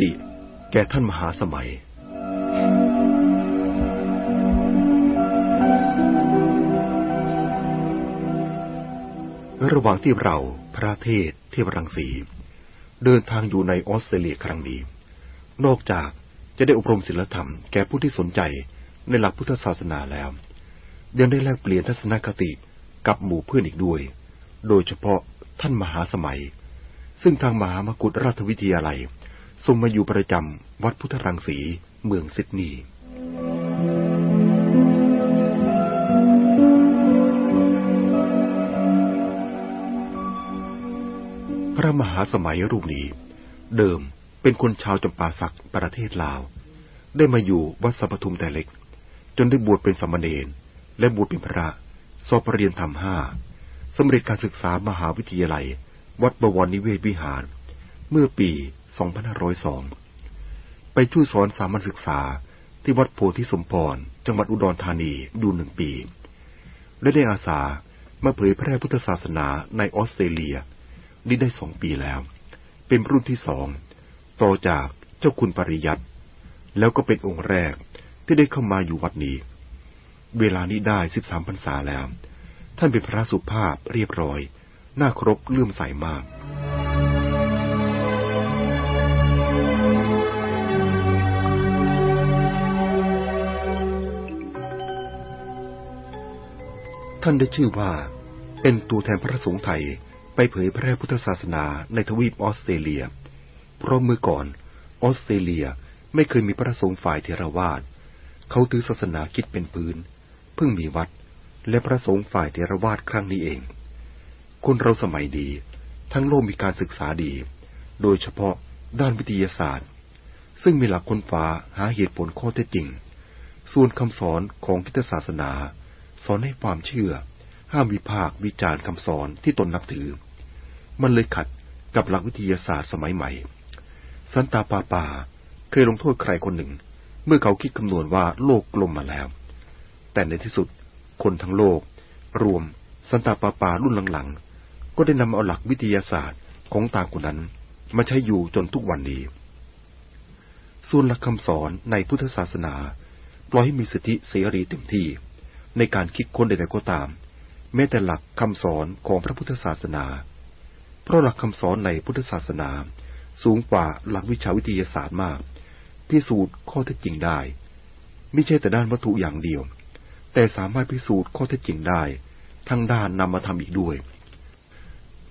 ติ แก่ท่านมหาสมัยระหว่างที่เราพระเทศเทพรังสี เดินทางอยู่ในออสเตรเลียครั้งนี้ นอกจากจะได้อบรมศิลธรรมแก่ผู้ที่สนใจในหลักพุทธศาสนาแล้ว ยังได้แลกเปลี่ยนทัศนคติกับหมู่เพื่อนอีกด้วย โดยเฉพาะท่านมหาสมัย ซึ่งทางมหามกุฏราชวิทยาลัย ทรงมาอยู่ประจำวัดพุทธรังสีเมืองซิดนีย์พระมหาสมัยรูปนี้ เดิมเป็นคนชาวจำปาสักประเทศลาว ได้มาอยู่วัดสัพทุมแต่เล็ก จนได้บวชเป็นสมณเณรและบวชเป็นพระ สอบปรริญญาธรรมห้าสำเร็จการศึกษามหาวิทยาลัย วัดบวรนิเวศวิหาร เมื่อปี 2502 ไปช่วยสอนสามัญศึกษาที่วัดโพธิสมพร จังหวัดอุดรธานีอยู่หนึ่งปี และได้อาสามาเผยแพร่พุทธศาสนาในออสเตรเลีย นี่ได้สองปีแล้ว เป็นรุ่นที่สองต่อจากเจ้าคุณปริยัติแล้วก็เป็นองค์แรกที่ได้เข้ามาอยู่วัดนี้ เวลานี้ได้สิบสามพรรษาแล้ว ท่านเป็นพระสุภาพเรียบร้อยน้าครบเลื่อมใสมาก ท่านได้ชื่อว่า เป็นตัวแทนพระสงฆ์ไทยไปเผยแพร่พุทธศาสนาในทวีปออสเตรเลีย เพราะเมื่อก่อนออสเตรเลียไม่เคยมีพระสงฆ์ฝ่ายเทรวาสเขาถือศาสนาคิดเป็นพื้น เพิ่งมีวัด และพระสงฆ์ฝ่ายเทรวาสครั้งนี้เอง คนเราสมัยดีทั้งโลกมีการศึกษาดี โดยเฉพาะด้านวิทยาศาสตร์ ซึ่งมีหลักค้นฟ้าหาเหตุผลข้อเท็จจริง ส่วนคำสอนของคิตศาสนา สอนให้ความเชื่อ ห้ามวิพากวิจารณ์คำสอนที่ตนนับถือ มันเลยขัดกับหลักวิทยาศาสตร์สมัยใหม่ สันตาปาปาเคยลงโทษใครคนหนึ่ง เมื่อเขาคิดคำนวณว่าโลกกลมมาแล้ว แต่ในที่สุดคนทั้งโลก รวมสันตาปาปารุ่นหลังๆ ก็ได้นำเอาหลักวิทยาศาสตร์ของต่างคนนั้น มาใช้อยู่จนทุกวันนี้ ส่วนหลักคำสอนในพุทธศาสนา ปล่อยให้มีสิทธิเสรีเต็มที่ ในการคิดค้นใดๆก็ตาม แม้แต่หลักคำสอนของพระพุทธศาสนา เพราะหลักคำสอนในพุทธศาสนา สูงกว่าหลักวิชาวิทยาศาสตร์มากพิสูจน์ข้อเท็จจริงได้ ไม่ใช่แต่ด้านวัตถุอย่างเดียว แต่สามารถพิสูจน์ข้อเท็จจริงได้ ทั้งด้านนำมาทำอีกด้วย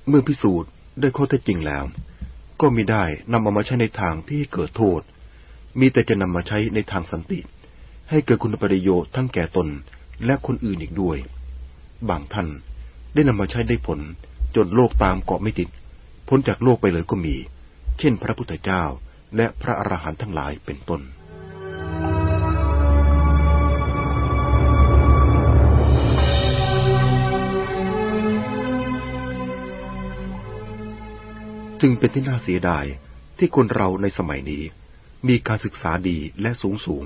เมื่อพิสูจน์ได้ข้อเท็จจริงแล้ว ก็มีได้นำเอามาใช้ในทางที่เกิดโทษ มีแต่จะนำมาใช้ในทางสันติ ให้เกิดคุณประโยชน์ทั้งแก่ตน และคนอื่นอีกด้วย บางท่านได้นำมาใช้ได้ผลจนโลกตามเกาะไม่ติด พ้นจากโลกไปเลยก็มี เช่น พระพุทธเจ้าและพระอรหันต์ทั้งหลายเป็นต้นจึงเป็นที่น่าเสียดายที่คนเราในสมัยนี้ มีการศึกษาดีและสูงสูง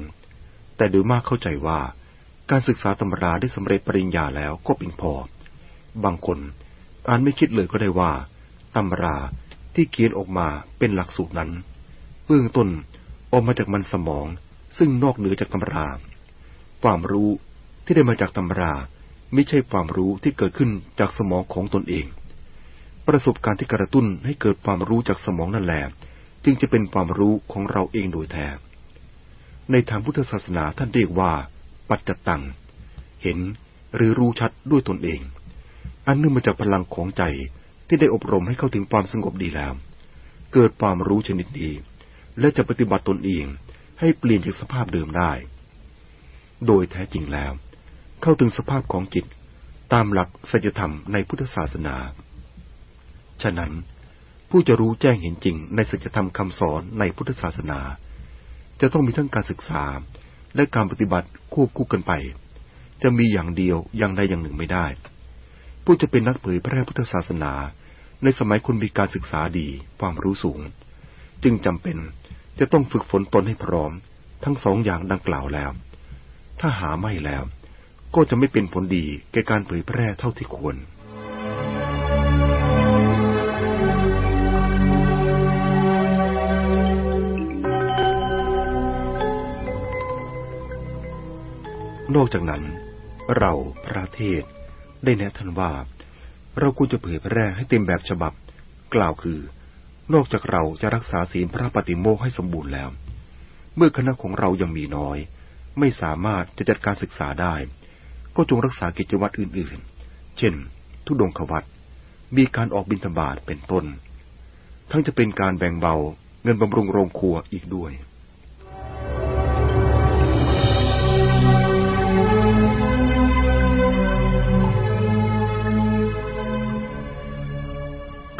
แต่โดยมากเข้าใจว่า การศึกษาตำราได้สำเร็จปริญญาแล้วก็เพียงพอ บางคนอาจไม่คิดเลยก็ได้ว่าตำราที่เขียนออกมาเป็นหลักสูตรนั้น เบื้องต้นออกมาจากมันสมองซึ่งนอกเหนือจากตำรา ความรู้ที่ได้มาจากตำราไม่ใช่ความรู้ที่เกิดขึ้นจากสมองของตนเอง ประสบการณ์ที่กระตุ้นให้เกิดความรู้จากสมองนั่นแหละจึงจะเป็นความรู้ของเราเองโดยแท้ในทางพุทธศาสนาท่านเรียกว่า ปัจจตัง เห็นหรือรู้ชัดด้วยตนเอง อันเนื่องมาจากพลังของใจที่ได้อบรมให้เข้าถึงความสงบดีแล้ว เกิดความรู้ชนิดนี้ และจะปฏิบัติตนเองให้เปลี่ยนจากสภาพเดิมได้ โดยแท้จริงแล้ว เข้าถึงสภาพของจิตตามหลักสัจธรรมในพุทธศาสนา ฉะนั้นผู้จะรู้แจ้งเห็นจริงในสัจธรรมคำสอนในพุทธศาสนา จะต้องมีทั้งการศึกษา และการปฏิบัติควบคู่กันไป จะมีอย่างเดียวอย่างใดอย่างหนึ่งไม่ได้ ผู้จะเป็นนักเผยแพร่พุทธศาสนา ในสมัยคนมีการศึกษาดีความรู้สูง จึงจำเป็นจะต้องฝึกฝนตนให้พร้อม ทั้งสองอย่างดังกล่าวแล้ว ถ้าหาไม่แล้ว ก็จะไม่เป็นผลดีแก่การเผยแพร่เท่าที่ควร นอกจากนั้น เราประเทศได้แนะท่านว่า เราควรจะเผยแพร่ให้เต็มแบบฉบับ กล่าวคือ นอกจากเราจะรักษาศีลพระปฏิโมกให้สมบูรณ์แล้ว เมื่อคณะของเรายังมีน้อย ไม่สามารถจะจัดการศึกษาได้ ก็จงรักษากิจวัตรอื่นๆ เช่น ทุดงควัตมีการออกบิณฑบาตเป็นต้น ทั้งจะเป็นการแบ่งเบาเงินบำรุงโรงครัวอีกด้วย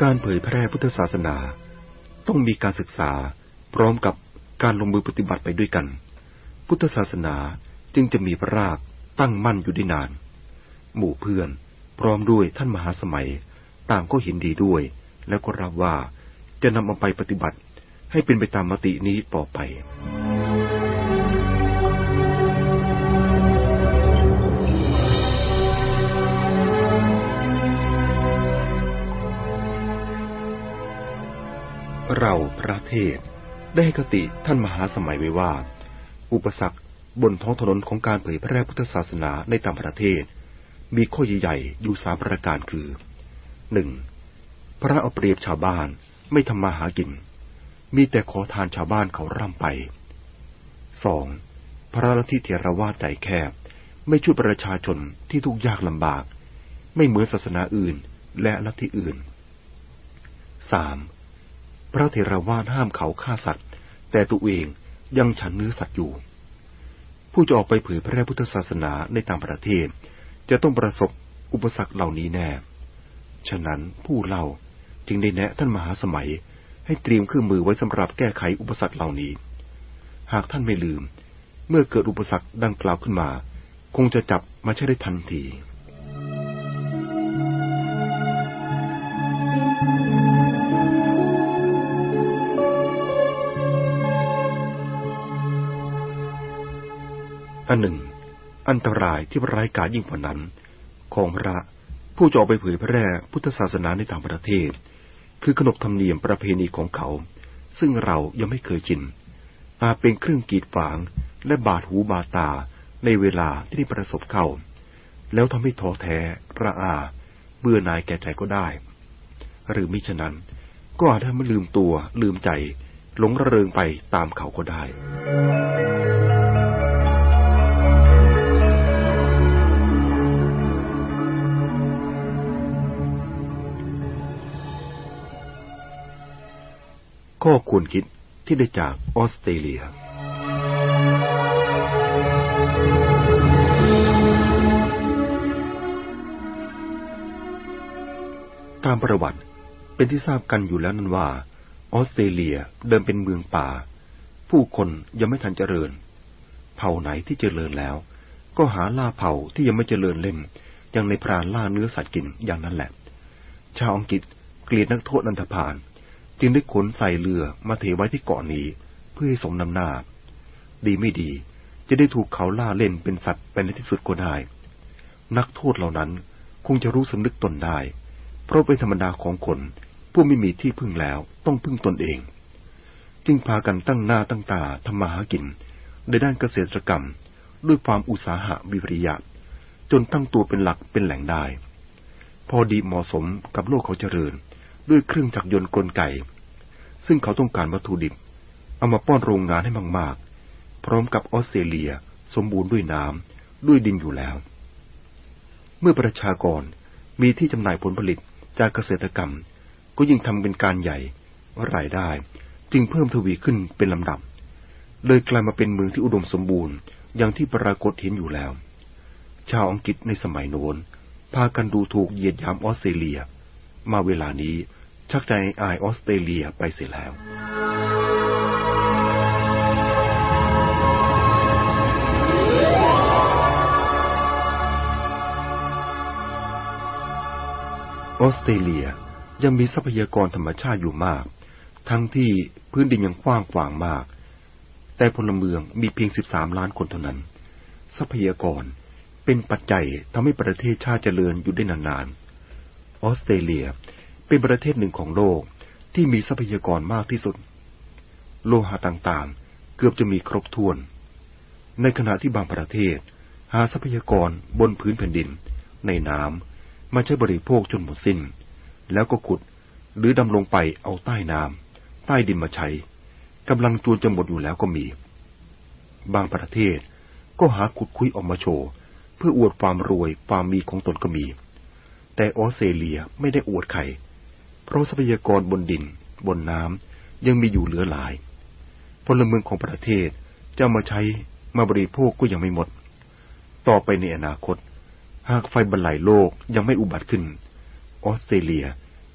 การเผยแพร่พุทธศาสนา ต้องมีการศึกษาพร้อมกับการลงมือปฏิบัติไปด้วยกัน พุทธศาสนาจึงจะมีพรากตั้งมั่นอยู่ได้นาน หมู่เพื่อนพร้อมด้วยท่านมหาสมัย ต่างก็เห็นดีด้วย แล้วก็รับว่าจะนำเอาไปปฏิบัติให้เป็นไปตามมตินี้ต่อไป เราพระเทศ ได้ให้กติท่านมหาสมัยไว้ว่า อุปสรรคบนท้องถนนของการเผยแพร่พุทธศาสนาในต่างประเทศ มีข้อใหญ่ๆอยู่สามประการคือหนึ่งพระเอาเปรียบชาวบ้านไม่ทำมาหากิน มีแต่ขอทานชาวบ้านเขาร่ำไปสองพระลัทธิเถรวาทใจแคบ ไม่ช่วยประชาชนที่ทุกข์ยากลำบาก ไม่เหมือนศาสนาอื่นและลัทธิอื่นสาม พระเถรวาทห้ามเขาฆ่าสัตว์ แต่ตัวเองยังฉันเนื้อสัตว์อยู่ ผู้จะออกไปเผยแพร่พุทธศาสนาในต่างประเทศ จะต้องประสบอุปสรรคเหล่านี้แน่ ฉะนั้นผู้เล่าจึงได้แนะท่านมหาสมัยให้เตรียมเครื่องมือไว้สำหรับแก้ไขอุปสรรคเหล่านี้ หากท่านไม่ลืม เมื่อเกิดอุปสรรคดังกล่าวขึ้นมา คงจะจับมาใช้ได้ทันที อันหนึ่ง อันตรายที่ร้ายกาจยิ่งกว่านั้น ของพระผู้จะออกไปเผยแพร่พุทธศาสนาในต่างประเทศ คือขนบธรรมเนียมประเพณีของเขา ซึ่งเรายังไม่เคยชินอาจเป็นเครื่องกีดฝางและบาดหูบาตาในเวลาที่ได้ประสบเข้า แล้วทำให้ท้อแท้ระอา เบื่อหน่ายแก่ใจก็ได้ หรือมิฉะนั้น ก็อาจทำให้ลืมตัวลืมใจ หลงระเริงไปตามเขาก็ได้ ข้อควรคิดที่ได้จากออสเตรเลีย ตามประวัติเป็นที่ทราบกันอยู่แล้วนั้นว่า ออสเตรเลียเดิมเป็นเมืองป่า ผู้คนยังไม่ทันเจริญ เผ่าไหนที่เจริญแล้ว ก็หาล่าเผ่าที่ยังไม่เจริญเล่มอย่างในพรานล่าเนื้อสัตว์กินอย่างนั้นแหละ ชาวอังกฤษเกลียดนักโทษนันทพาน จึงได้ขนใส่เรือมาเทไว้ที่เกาะนี้ เพื่อให้สมนำหน้า ดีไม่ดี จะได้ถูกเขาล่าเล่นเป็นสัตว์ไปในที่สุดก็ได้ นักโทษเหล่านั้นคงจะรู้สำนึกตนได้ เพราะเป็นธรรมดาของคนผู้ไม่มีที่พึ่งแล้วต้องพึ่งตนเอง จึงพากันตั้งหน้าตั้งตาทำมาหากิน ในด้านเกษตรกรรม ด้วยความอุตสาหะวิริยะ จนตั้งตัวเป็นหลักเป็นแหล่งได้ พอดีเหมาะสมกับโลกเขาเจริญ ด้วยเครื่องจักรยนต์กลไก ซึ่งเขาต้องการวัตถุดิบ เอามาป้อนโรงงานให้มาก ๆ พร้อมกับออสเตรเลียสมบูรณ์ด้วยน้ำด้วยดินอยู่แล้ว เมื่อประชากรมีที่จำหน่ายผลผลิตจากเกษตรกรรม ก็ยิ่งทำเป็นการใหญ่รายได้ จึงเพิ่มทวีขึ้นเป็นลำดับ เลยกลายมาเป็นเมืองที่อุดมสมบูรณ์อย่างที่ปรากฏเห็นอยู่แล้ว ชาวอังกฤษในสมัยโน้นพากันดูถูกเหยียดยามออสเตรเลีย มาเวลานี้ ชักใจอายออสเตรเลียไปเสียแล้วออสเตรเลียยังมีทรัพยากรธรรมชาติอยู่มาก ทั้งที่พื้นดินยังกว้างขวางมาก แต่พลเมืองมีเพียง 13 ล้านคนเท่านั้น ทรัพยากรเป็นปัจจัยทำให้ประเทศชาติเจริญอยู่ได้นานๆ ออสเตรเลีย เป็นประเทศหนึ่งของโลกที่มีทรัพยากรมากที่สุด โลหะต่างๆ เกือบจะมีครบถ้วน ในขณะที่บางประเทศ หาทรัพยากรบนพื้นแผ่นดิน ในน้ำมาใช้บริโภคจนหมดสิน้น แล้วก็ขุดหรือดำลงไปเอาใต้น้ำใต้ดินมาใช้กำลังจูนจะหมดอยู่แล้วก็มี บางประเทศก็หาขุดคุยออกมาโชว์ เพื่ออวดความรวยความมีของตนก็มี แต่ออสเตรเลียไม่ได้อวดใคร เพราะทรัพยากรบนดิน บนน้ำยังมีอยู่เหลือหลาย พลเมืองของประเทศจะมาใช้มาบริโภคก็ยังไม่หมด ต่อไปในอนาคต หากไฟบรรลัยโลกยังไม่อุบัติขึ้น ออสเตรเลีย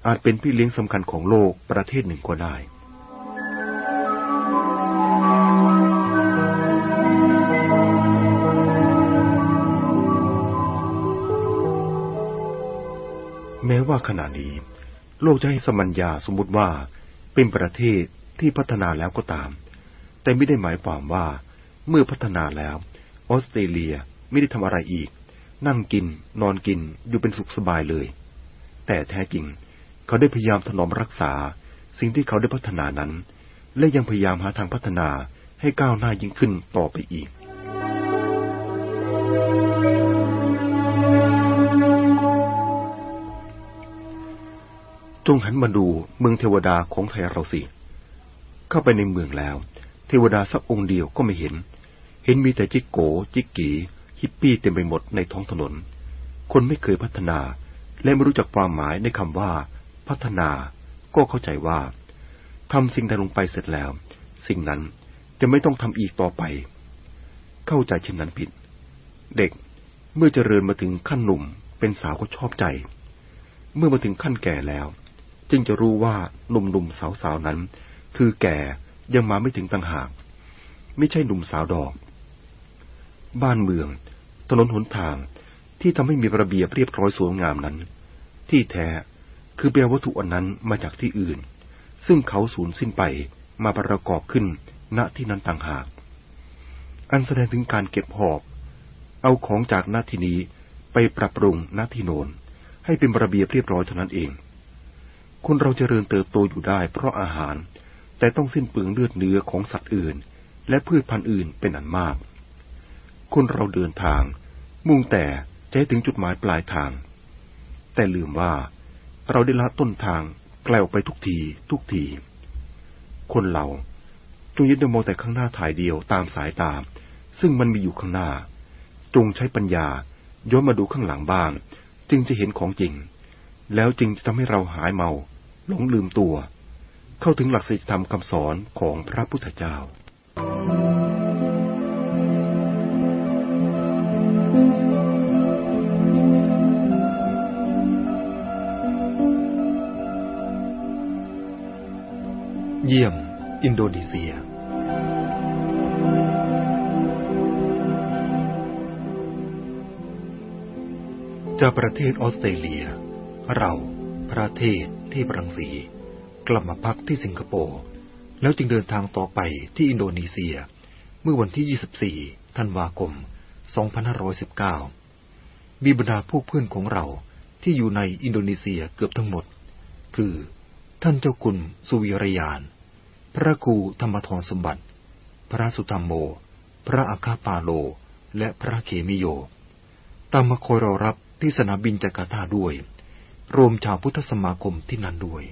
อาจเป็นพี่เลี้ยงสำคัญของโลกประเทศหนึ่งก็ได้แม้ว่าขณะนี้ โลกจะให้สมัญญาสมมติว่าเป็นประเทศที่พัฒนาแล้วก็ตาม แต่ไม่ได้หมายความว่า เมื่อพัฒนาแล้วออสเตรเลียไม่ได้ทำอะไรอีก นั่งกิน นอนกินอยู่เป็นสุขสบายเลย แต่แท้จริง เขาได้พยายามถนอมรักษา สิ่งที่เขาได้พัฒนานั้น และยังพยายามหาทางพัฒนาให้ก้าวหน้ายิ่งขึ้นต่อไปอีก จงหันมาดูเมืองเทวดาของไทยเราสิ เข้าไปในเมืองแล้ว เทวดาสักองค์เดียวก็ไม่เห็น เห็นมีแต่จิกโกจิกกีฮิปปี้เต็มไปหมดในท้องถนน คนไม่เคยพัฒนา และไม่รู้จักความหมายในคำว่า พัฒนา ก็เข้าใจว่าทำสิ่งใดลงไปเสร็จแล้ว สิ่งนั้นจะไม่ต้องทำอีกต่อไป เข้าใจเช่นนั้นผิด เด็กเมื่อเจริญมาถึงขั้นหนุ่มเป็นสาวก็ชอบใจ เมื่อมาถึงขั้นแก่แล้ว จึงจะรู้ว่าหนุ่มๆสาวๆนั้น คือแก่ยังมาไม่ถึงต่างหาก ไม่ใช่หนุ่มสาวดอก บ้านเมือง ถนนหนทางที่ทำให้มีระเบียบเรียบร้อยสวยงามนั้น ที่แท้คือเปลวัตถุอันนั้นมาจากที่อื่น ซึ่งเขาสูญสิ้นไปมาประกอบขึ้นณที่นั้นต่างหาก อันแสดงถึงการเก็บหอบ เอาของจากหน้าที่นี้ไปปรับปรุงหน้าที่โนนให้เป็นระเบียบเรียบร้อยเท่านั้นเอง คนเราจเจริญเติบโตอยู่ได้เพราะอาหาร แต่ต้องสิ้นเปลืองเลือดเนื้อของสัตว์อื่น และพืชพันธุ์อื่นเป็นอันมาก คนเราเดินทาง มุ่งแต่จะให้ถึงจุดหมายปลายทาง แต่ลืมว่าเราได้ละต้นทางไกลออกไปทุกทีทุกที คนเราจงยึดมองแต่ข้างหน้าถ่ายเดียวตามสายตา ซึ่งมันมีอยู่ข้างหน้า จงใช้ปัญญาย้อนมาดูข้างหลังบ้าง จึงจะเห็นของจริง แล้วจึงจะทำให้เราหายเมา หลงลืมตัว เข้าถึงหลักศีลธรรมคำสอนของพระพุทธเจ้า เยี่ยม อินโดนีเซียจากประเทศออสเตรเลีย เรา ประเทศ ที่บรังเศสกลับมาพักที่สิงคโปร์แล้วจึงเดินทางต่อไปที่อินโดนีเซีย เมื่อวันที่ 24 ธันวาคม 2519 มีบรรดาพวกเพื่อนของเราที่อยู่ในอินโดนีเซียเกือบทั้งหมด คือ ท่านเจ้าคุณสุวิรยาน พระครูธรรมทรสมบัติ พระสุธรรมโม พระอาคาปาโล และพระเขมิโย ตามมาคอยรอรับที่สนามบินจาการ์ตาด้วย รวมชาวพุทธสมาคมที่นั่นด้วย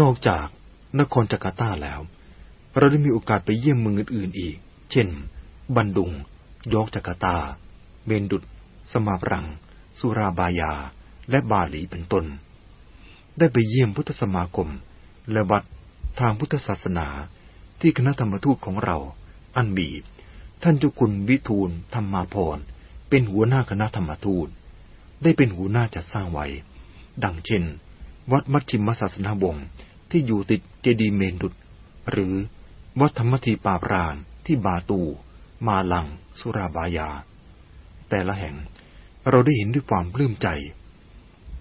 นอกจากนครจาการ์ตาแล้ว เราได้มีโอกาสไปเยี่ยมเมืองอื่นๆอีก เช่น บันดุง ยอกจาการ์ตา เมนดุด สมาปรัง สุราบายา และบาหลีเป็นต้น ได้ไปเยี่ยมพุทธสมาคม และวัดทางพุทธศาสนา ที่คณะธรรมทูตของเรา อันมี ท่านเจ้าคุณวิทูลธรรมาพรเป็นหัวหน้าคณะธรรมทูต ได้เป็นหัวหน้าจัดสร้างไว้ ดังเช่น วัดมัชชิมศาสนาบงที่อยู่ติดเจดีเมนดุดหรือวัดธรรมทีปาปรานที่บาตู มาลัง สุราบายา แต่ละแห่งเราได้เห็นด้วยความปลื้มใจ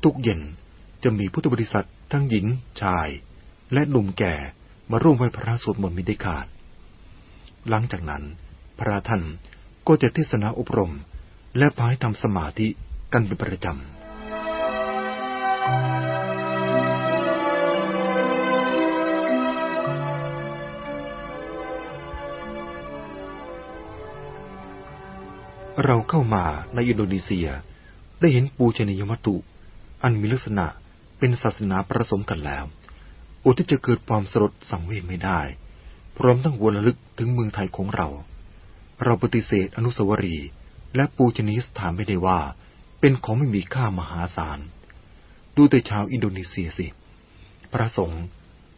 ทุกเย็นจะมีพุทธบริษัททั้งหญิงชาย และหนุ่มแก่ มาร่วมไหว้พระสวดมนต์มิได้ขาด หลังจากนั้น พระท่านก็จะเทศนาอบรม และพายทำสมาธิกันเป็นประจำเราเข้ามาในอินโดนีเซียได้เห็นปูชนียมัตุอันมีลักษณะเป็นศาสนาผสมกันแล้ว อดที่จะเกิดความสลดสังเวชไม่ได้ พร้อมทั้งวระลึกถึงเมืองไทยของเรา เราปฏิเสธอนุสาวรีย์และปูชนียสถานไม่ได้ว่า เป็นของไม่มีค่ามหาศาล ดูแต่ชาวอินโดนีเซียสิ พระสงฆ์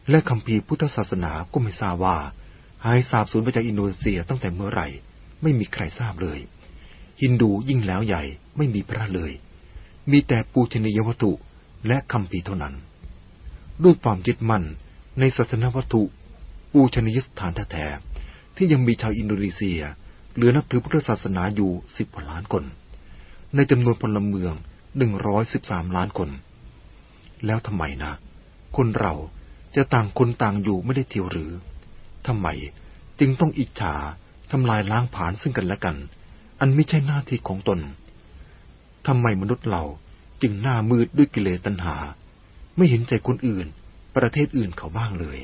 และคัมภีร์พุทธศาสนาก็ไม่ทราบว่า หายสาบสูญไปจากอินโดนีเซียตั้งแต่เมื่อไหร่ ไม่มีใครทราบเลย ฮินดูยิ่งแล้วใหญ่ไม่มีพระเลย มีแต่ปูชนียวัตถุและคัมภีร์เท่านั้น ด้วยความยึดมั่นในศาสนาวัตถุปูชนียสถานแท้ๆที่ยังมีชาวอินโดนีเซีย เหลือนับถือพุทธศาสนาอยู่สิบกว่าล้านคน ในจำนวนพลเมืองหนึ่งร้อยสิบสามล้านคน แล้วทำไมนะ คนเราจะต่างคนต่างอยู่ไม่ได้เที่ยวหรือทำไมจึงต้องอิจฉาทำลายล้างผานซึ่งกันและกัน อันไม่ใช่หน้าที่ของตนทำไมมนุษย์เราจึงหน้ามืดด้วยกิเลสตัณหา ไม่เห็นใจคนอื่น ประเทศอื่นเขาบ้างเลย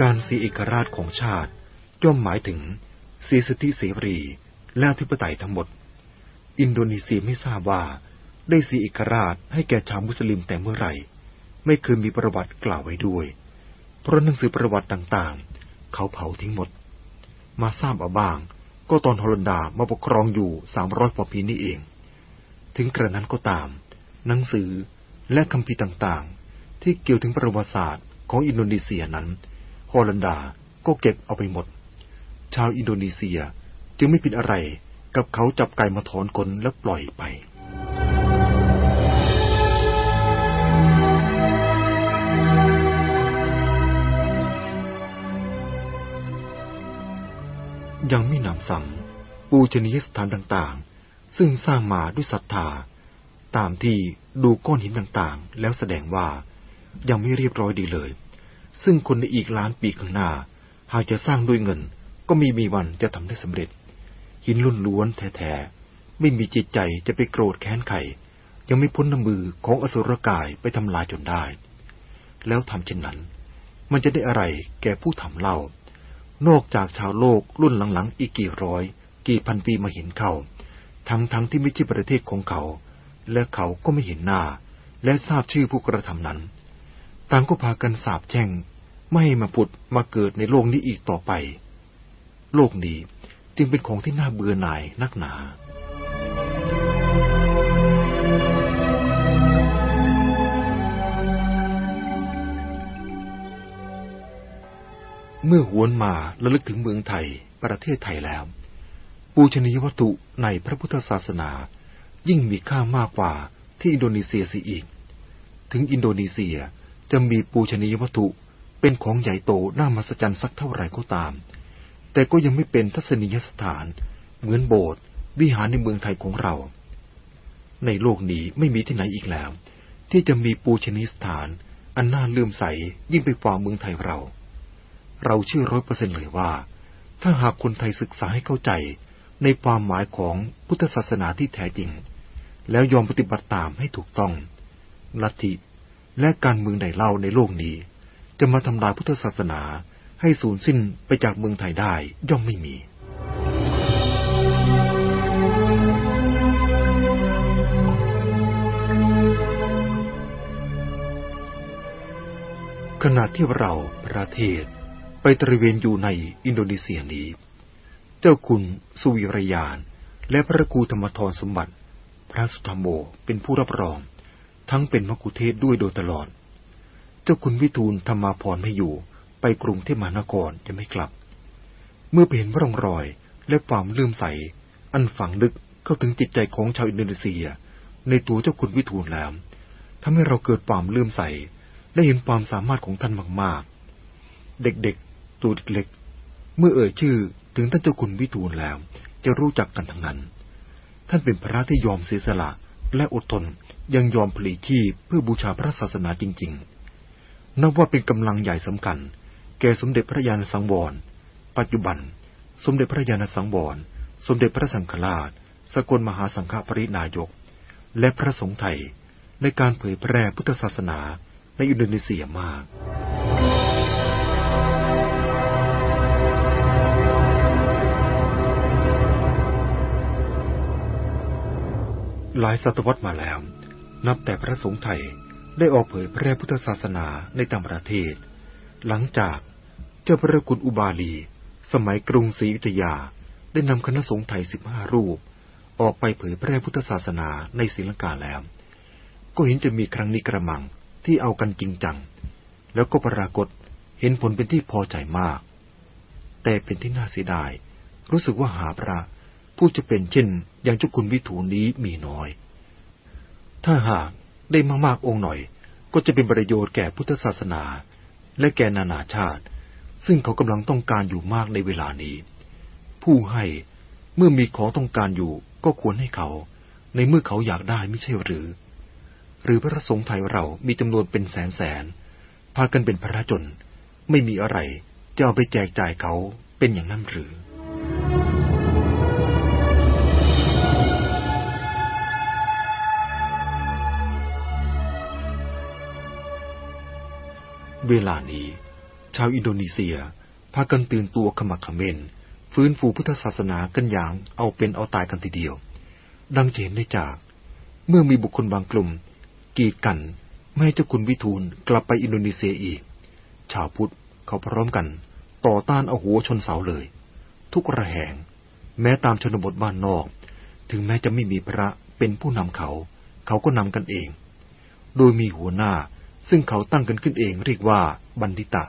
การเสียเอกราชของชาติย่อมหมายถึงเสียสติเสรีและอธิปไตยทั้งหมด อินโดนีเซียไม่ทราบว่า ได้เสียเอกราชให้แก่ชาวมุสลิมแต่เมื่อไหร่ ไม่เคยมีประวัติกล่าวไว้ด้วย เพราะหนังสือประวัติต่างๆ เขาเผาทิ้งหมด มาทราบเอาบ้าง ก็ตอนฮอลันดามาปกครองอยู่สามร้อยกว่าปีนี้เอง ถึงกระนั้นก็ตาม หนังสือและคำพีต่างๆ ที่เกี่ยวถึงประวัติศาสตร์ของอินโดนีเซียนั้นฮอลันดาก็เก็บเอาไปหมด ชาวอินโดนีเซียจึงไม่ผิดอะไรกับเขาจับไก่มาถอนขนแล้วปล่อยไป ยังไม่นำซ้ำปูชนียสถานต่างๆ ซึ่งสร้างมาด้วยศรัทธา ตามที่ดูก้อนหินต่างๆ แล้วแสดงว่ายังไม่เรียบร้อยดีเลย ซึ่งคนในอีกล้านปีข้างหน้า หากจะสร้างด้วยเงิน ก็มีมีวันจะทำได้สำเร็จ หินล้วนล้วนแท้ๆ ไม่มีจิตใจจะไปโกรธแค้นใครยังไม่พ้นน้ำมือของอสุรกายไปทำลายจนได้ แล้วทำเช่นนั้น มันจะได้อะไรแก่ผู้ทำเล่า นอกจากชาวโลกรุ่นหลังๆอีกกี่ร้อย กี่พันปีมาเห็นเขา ทั้งๆทที่ไม่ใช่ประเทศของเขา และเขาก็ไม่เห็นหน้า และทราบชื่อผู้กระทำนั้น ต่างก็พากันสาบแช่ง ไม่ให้มาผุดมาเกิดในโลกนี้อีกต่อไป โลกนี้จึงเป็นของที่น่าเบื่อหน่ายนักหนา เมื่อหวนมาระลึกถึงเมืองไทย ประเทศไทยแล้ว ปูชนียวัตถุในพระพุทธศาสนา ยิ่งมีค่ามากกว่าที่อินโดนีเซียเสียอีก ถึงอินโดนีเซียจะมีปูชนียวัตถุเป็นของใหญ่โตน่ามหัศจรรย์สักเท่าไหร่ก็ตาม แต่ก็ยังไม่เป็นทัศนียสถาน เหมือนโบสถ์วิหารในเมืองไทยของเรา ในโลกนี้ไม่มีที่ไหนอีกแล้ว ที่จะมีปูชนียสถาน อันน่าเลื่อมใสยิ่งไปกว่าเมืองไทยเรา เราเชื่อร้อยเปอร์เซ็นเลยว่า ถ้าหากคนไทยศึกษาให้เข้าใจในความหมายของพุทธศาสนาที่แท้จริง แล้วยอมปฏิบัติตามให้ถูกต้องลัทธิและการเมืองใดเล่าในโลกนี้ จะมาทำลายพุทธศาสนาให้สูญสิ้นไปจากเมืองไทยได้ย่อมไม่มีขณะที่เราประเทศ ไปตระเวนอยู่ในอินโดนีเซียนี้ เจ้าคุณสุวิรยาน และพระครูธรรมทรสมบัติ พระสุธรรมโมเป็นผู้รับรอง ทั้งเป็นมกุเทศด้วยโดยตลอด เจ้าคุณวิทูลธรรมาพรไม่อยู่ ไปกรุงเทพมหานครจะไม่กลับ เมื่อไปเห็นร่องรอยและความเลื่อมใส อันฝังลึกเข้าถึงจิตใจของชาวอินโดนีเซีย ในตัวเจ้าคุณวิทูลแล้วทำให้เราเกิดความเลื่อมใส และเห็นความสามารถของท่านมากๆ เด็กๆ ตัวเล็กๆเมื่อเอ่ยชื่อถึงท่านเจ้าคุณวิทูลแล้ว จะรู้จักกันทั้งนั้น ท่านเป็นพระที่ยอมเสียสละและอดทนยังยอมผลีชีพเพื่อบูชาพระศาสนาจริง ๆ นับว่าเป็นกำลังใหญ่สำคัญ แก่สมเด็จพระยาณสังวร ปัจจุบัน สมเด็จพระยาณสังวร สมเด็จพระสังฆราช สกลมหาสังฆปรินายก และพระสงฆ์ไทยในการเผยแพร่พุทธศาสนาในอินโดนีเซียมาก หลายศตวรรษมาแล้ว นับแต่พระสงฆ์ไทยได้ออกเผยแพร่พุทธศาสนาในต่างประเทศ หลังจากเจ้าพระกุลอุบาลี สมัยกรุงศรีอยุธยาได้นำคณะสงฆ์ไทยสิบห้ารูป ออกไปเผยแพร่พุทธศาสนาในศรีลังกาแล้ว ก็เห็นจะมีครั้งนี้กระมังที่เอากันจริงจัง แล้วก็ปรากฏเห็นผลเป็นที่พอใจมาก แต่เป็นที่น่าเสียดาย รู้สึกว่าหาพระ ผู้จะเป็นเช่น อย่างเจ้าคุณวิถูนี้มีน้อย ถ้าหากได้มากๆองค์หน่อย ก็จะเป็นประโยชน์แก่พุทธศาสนา และแก่นานาชาติ ซึ่งเขากำลังต้องการอยู่มากในเวลานี้ ผู้ให้เมื่อมีของต้องการอยู่ก็ควรให้เขา ในเมื่อเขาอยากได้ไม่ใช่หรือ หรือพระสงฆ์ไทยเรามีจำนวนเป็นแสนแสนพากันเป็นพระจน ไม่มีอะไรจะเอาไปแจกจ่ายเขาเป็นอย่างนั้นหรือ เวลานี้ ชาวอินโดนีเซียพากันตื่นตัวขมักขม้นฟื้นฟูพุทธศาสนากันอย่างเอาเป็นเอาตายกันทีเดียว ดังเห็นได้จาก เมื่อมีบุคคลบางกลุ่ม กีดกันไม่ให้เจ้าคุณวิทูลกลับไปอินโดนีเซียอีก ชาวพุทธเขาพร้อมกัน ต่อต้านเอาหัวชนเสาเลย ทุกระแหง แม้ตามชนบทบ้านนอก ถึงแม้จะไม่มีพระเป็นผู้นำเขา เขาก็นำกันเอง โดยมีหัวหน้า ซึ่งเขาตั้งกันขึ้นเองเรียกว่าบัณฑิตะ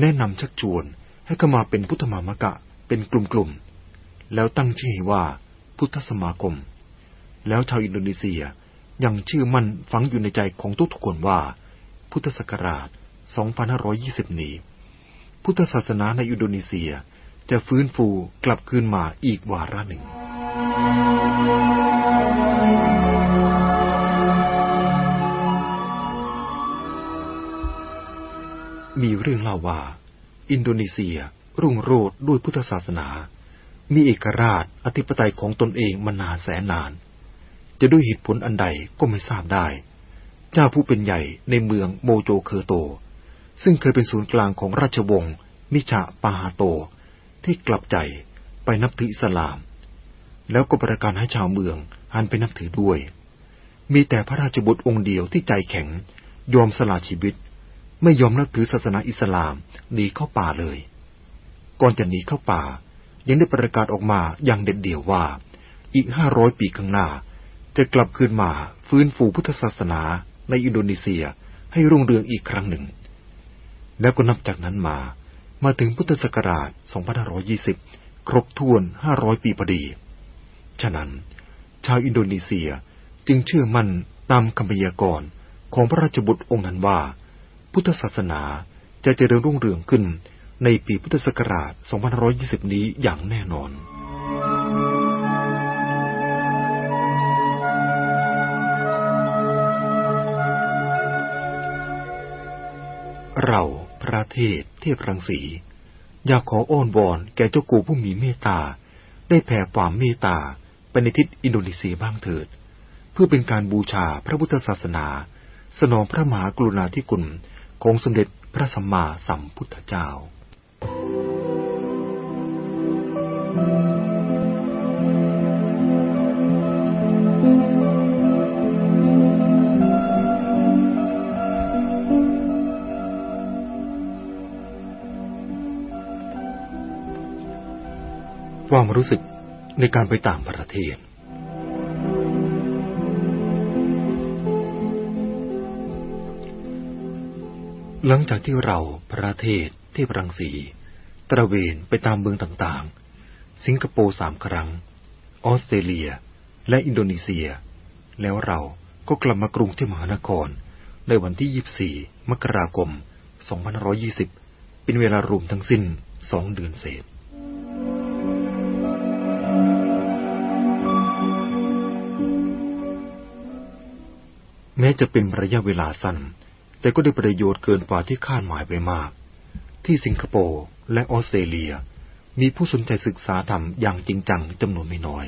แนะนำชักชวนให้เข้ามาเป็นพุทธมามกะเป็นกลุ่มๆ แล้วตั้งชื่อว่าพุทธสมาคม แล้วชาวอินโดนีเซียยังเชื่อมั่นฝังอยู่ในใจของทุกๆคนว่า พุทธศักราช 2520 นี้ พุทธศาสนาในอินโดนีเซียจะฟื้นฟูกลับคืนมาอีกวาระหนึ่ง มีเรื่องเล่าว่า อินโดนีเซียรุ่งโรจน์ด้วยพุทธศาสนา มีเอกราชอธิปไตยของตนเองมานานแสนนาน จะด้วยเหตุผลอันใดก็ไม่ทราบได้ เจ้าผู้เป็นใหญ่ในเมืองโมโจเคอโต ซึ่งเคยเป็นศูนย์กลางของราชวงศ์มิชาปาฮาโต ที่กลับใจไปนับถืออิสลาม แล้วก็ประกาศให้ชาวเมืองหันไปนับถือด้วย มีแต่พระราชบุตรองค์เดียวที่ใจแข็งยอมสละชีวิต ไม่ยอมนับถือศาสนาอิสลามหนีเข้าป่าเลย ก่อนจะหนีเข้าป่า ยังได้ประกาศออกมาอย่างเด็ดเดี่ยวว่า อีกห้าร้อยปีข้างหน้า จะกลับคืนมาฟื้นฟูพุทธศาสนาในอินโดนีเซียให้รุ่งเรืองอีกครั้งหนึ่ง แล้วก็นับจากนั้นมา มาถึงพุทธศักราช 2520 ครบถ้วน 500 ปีพอดี ฉะนั้น ชาวอินโดนีเซียจึงเชื่อมั่นตามคำพยากรณ์ของพระราชบุตรองค์นั้นว่า พุทธศาสนาจะเจริญรุ่งเรืองขึ้นในปีพุทธศักราช 2520 นี้อย่างแน่นอน เราพระเทพเทพรังสี อยากขออ้อนวอนแก่เจ้ากูผู้มีเมตตา ได้แผ่ความเมตตาไปในทิศอินโดนีเซียบ้างเถิด เพื่อเป็นการบูชาพระพุทธศาสนา สนองพระมหากรุณาธิคุณ ของสมเด็จพระสัมมาสัมพุทธเจ้า ความรู้สึกในการไปต่างประเทศ หลังจากที่เราประเทศเทพรังสีตระเวนไปตามเมืองต่างๆ สิงคโปร์สามครั้ง ออสเตรเลีย และอินโดนีเซีย แล้วเราก็กลับมากรุงเทพมหานคร ในวันที่ 24 มกราคม 2520 เป็นเวลารวมทั้งสิ้นสองเดือนเศษ แม้จะเป็นระยะเวลาสั้น แต่ก็ได้ประโยชน์เกินกว่าที่คาดหมายไปมาก ที่สิงคโปร์และออสเตรเลีย มีผู้สนใจศึกษาธรรมอย่างจริงจังจำนวนไม่น้อย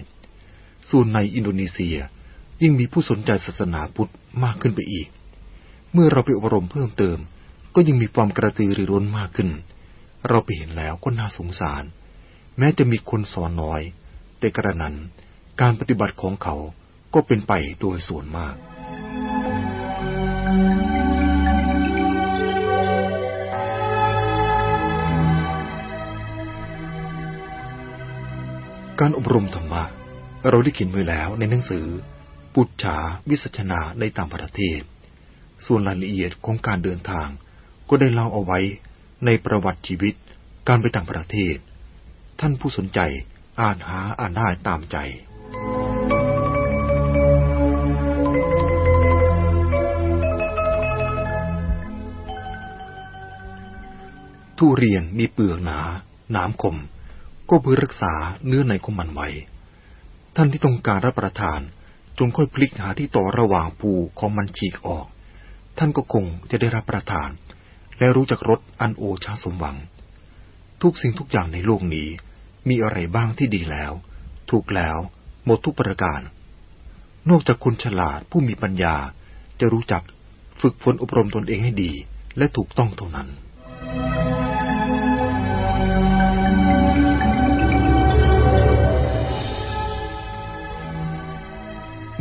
ส่วนในอินโดนีเซียยิ่งมีผู้สนใจศาสนาพุทธมากขึ้นไปอีก เมื่อเราไปอบรมเพิ่มเติม ก็ยังมีความกระตือรือร้นมากขึ้น เราไปเห็นแล้วก็น่าสงสาร แม้จะมีคนสอนน้อย แต่กระนั้นการปฏิบัติของเขาก็เป็นไปโดยส่วนมาก การอบรมธรรมะ เราได้เขียนไว้แล้วในหนังสือ ปุจฉาวิสัชนาในต่างประเทศ ส่วนรายละเอียดของการเดินทาง ก็ได้เล่าเอาไว้ในประวัติชีวิตการไปต่างประเทศ ท่านผู้สนใจอ่านหาอ่านได้ตามใจทุเรียนมีเปลือกหนา หนามคม ก็เพื่อรักษาเนื้อในของมันไว้ ท่านที่ต้องการรับประทานจงค่อยพลิกหาที่ต่อระหว่างปูของมันฉีกออก ท่านก็คงจะได้รับประทาน และรู้จักรสอันโอชาสมหวัง ทุกสิ่งทุกอย่างในโลกนี้ มีอะไรบ้างที่ดีแล้ว ถูกแล้ว หมดทุกประการ นอกจากคนฉลาดผู้มีปัญญาจะรู้จักฝึกฝนอบรมตนเองให้ดีและถูกต้องเท่านั้น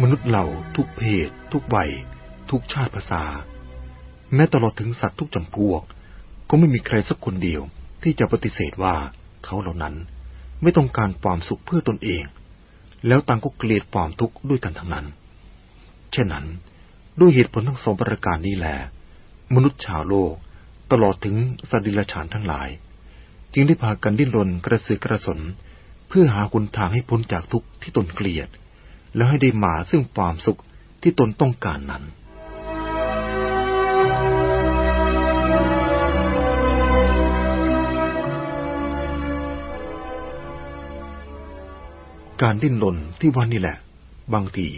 มนุษย์เหล่าทุกเพศ ทุกวัย ทุกชาติภาษา แม้ตลอดถึงสัตว์ทุกจำพวก ก็ไม่มีใครสักคนเดียวที่จะปฏิเสธว่าเขาเหล่านั้นไม่ต้องการความสุขเพื่อตนเอง แล้วต่างก็เกลียดความทุกข์ด้วยกันทั้งนั้น เช่นนั้น ด้วยเหตุผลทั้งสองประการนี้แหละมนุษย์ชาวโลกตลอดถึงสัตว์ดิลฉานทั้งหลาย จึงได้พากันดิ้นรนกระสือกระสน เพื่อหาคุณทางให้พ้นจากทุกข์ที่ตนเกลียด แล้วให้ได้มาซึ่งความสุขที่ตนต้องการนั้น การดิ้นรนที่วันนี่แหละ บางที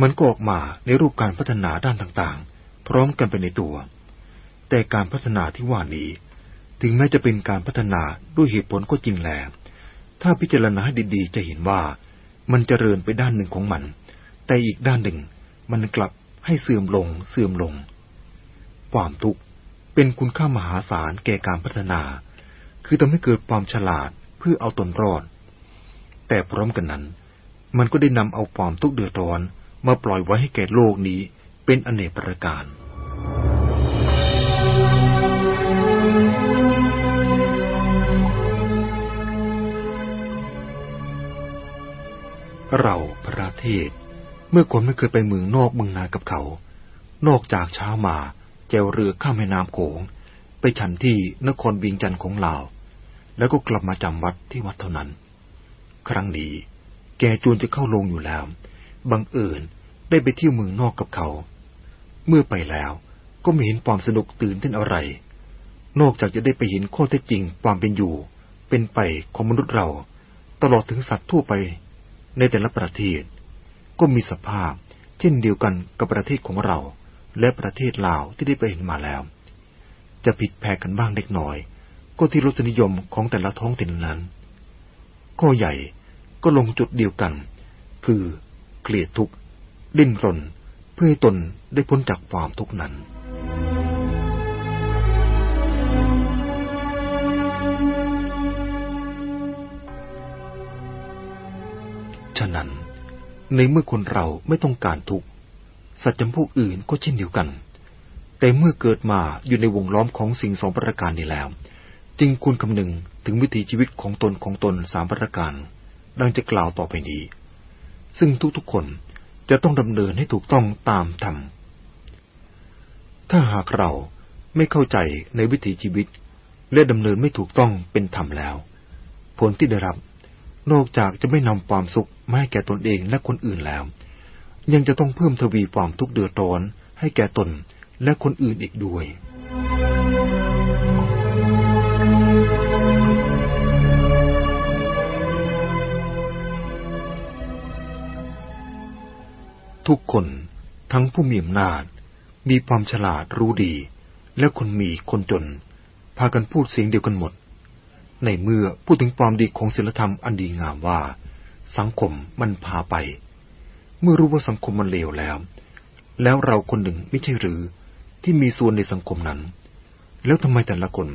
มันก็ออกมาในรูปการพัฒนาด้านต่างๆ พร้อมกันไปในตัว แต่การพัฒนาที่ว่านี้ ถึงแม้จะเป็นการพัฒนาด้วยเหตุผลก็จริงแหละถ้าพิจารณาให้ดีๆ จะเห็นว่า มันจเจริญไปด้านหนึ่งของมัน แต่อีกด้านหนึ่ง มันกลับให้เสื่อมลงเสื่อมลง ความทุกข์เป็นคุณค่ามหาศาลแก่การพัฒนา คือทำให้เกิดความฉลาดเพื่อเอาตนรอด แต่พร้อมกันนั้น มันก็ได้นำเอาความทุกข์เดือดร้อนมาปล่อยไว้ให้แก่โลกนี้เป็นอเนกประการ เราพระเทศ เมื่อคนไม่เคยไปเมืองนอกเมืองนากับเขา นอกจากเช้ามาแจวเรือข้ามแม่น้ำโขง ไปฉันที่นครบิงจันของลาว แล้วก็กลับมาจำวัดที่วัดเท่านั้น ครั้งนี้ แกจวนจะเข้าลงอยู่แล้ว บังเอิญได้ไปเที่ยวเมืองนอกกับเขา เมื่อไปแล้วก็ไม่เห็นความสนุกตื่นเต้นอะไร นอกจากจะได้ไปเห็นข้อเท็จจริงความเป็นอยู่ เป็นไปของมนุษย์เรา ตลอดถึงสัตว์ทั่วไป ในแต่ละประเทศ ก็มีสภาพเช่นเดียวกันกับประเทศของเรา และประเทศลาวที่ได้ไปเห็นมาแล้ว จะผิดแพกกันบ้างเล็กน้อย ก็ที่รสนิยมของแต่ละท้องถิ่นนั้น ข้อใหญ่ก็ลงจุดเดียวกัน คือเกลียดทุกข์ดิ้นรนเพื่อให้ตนได้พ้นจากความทุกข์นั้น ในเมื่อคนเราไม่ต้องการทุกข์ สัตว์จำพวกอื่นก็เช่นเดียวกัน แต่เมื่อเกิดมาอยู่ในวงล้อมของสิ่งสองประการนี้แล้ว จึงควรคำนึงถึงวิถีชีวิตของตนของตนสามประการ ดังจะกล่าวต่อไปนี้ ซึ่งทุกๆคนจะต้องดำเนินให้ถูกต้องตามธรรม ถ้าหากเราไม่เข้าใจในวิถีชีวิต และดำเนินไม่ถูกต้องเป็นธรรมแล้ว ผลที่ได้รับ นอกจากจะไม่นำความสุขมาให้แก่ตนเองและคนอื่นแล้ว ยังจะต้องเพิ่มทวีความทุกข์เดือดร้อนให้แก่ตนและคนอื่นอีกด้วยทุกคนทั้งผู้มีอำนาจ มีความฉลาดรู้ดี และคนมีคนจน พากันพูดเสียงเดียวกันหมด ในเมื่อพูดถึงความดีของศีลธรรมอันดีงามว่า สังคมมันพาไป เมื่อรู้ว่าสังคมมันเลวแล้ว แล้วเราคนหนึ่งไม่ใช่หรือ ที่มีส่วนในสังคมนั้น แล้วทำไมแต่ละคน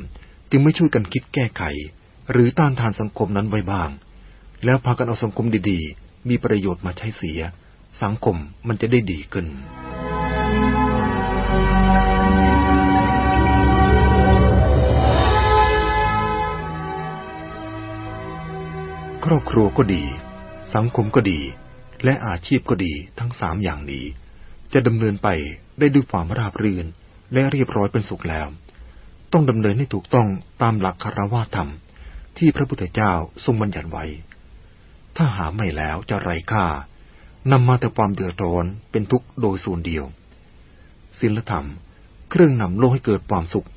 จึงไม่ช่วยกันคิดแก้ไข หรือต้านทานสังคมนั้นไว้บ้าง แล้วพากันเอาสังคมดีๆ มีประโยชน์มาใช้เสีย สังคมมันจะได้ดีขึ้น ครอบครัวก็ดี สังคมก็ดี และอาชีพก็ดีทั้งสามอย่างนี้ จะดำเนินไปได้ด้วยความราบรื่น และเรียบร้อยเป็นสุขแล้ว ต้องดำเนินให้ถูกต้องตามหลักคารวะธรรม ที่พระพุทธเจ้าทรงบัญญัติไว้ ถ้าหาไม่แล้วจะไร้ค่านำมาแต่ความเดือดร้อนเป็นทุกข์โดยส่วนเดียว ศีลธรรม เครื่องนำโลกให้เกิดความสุข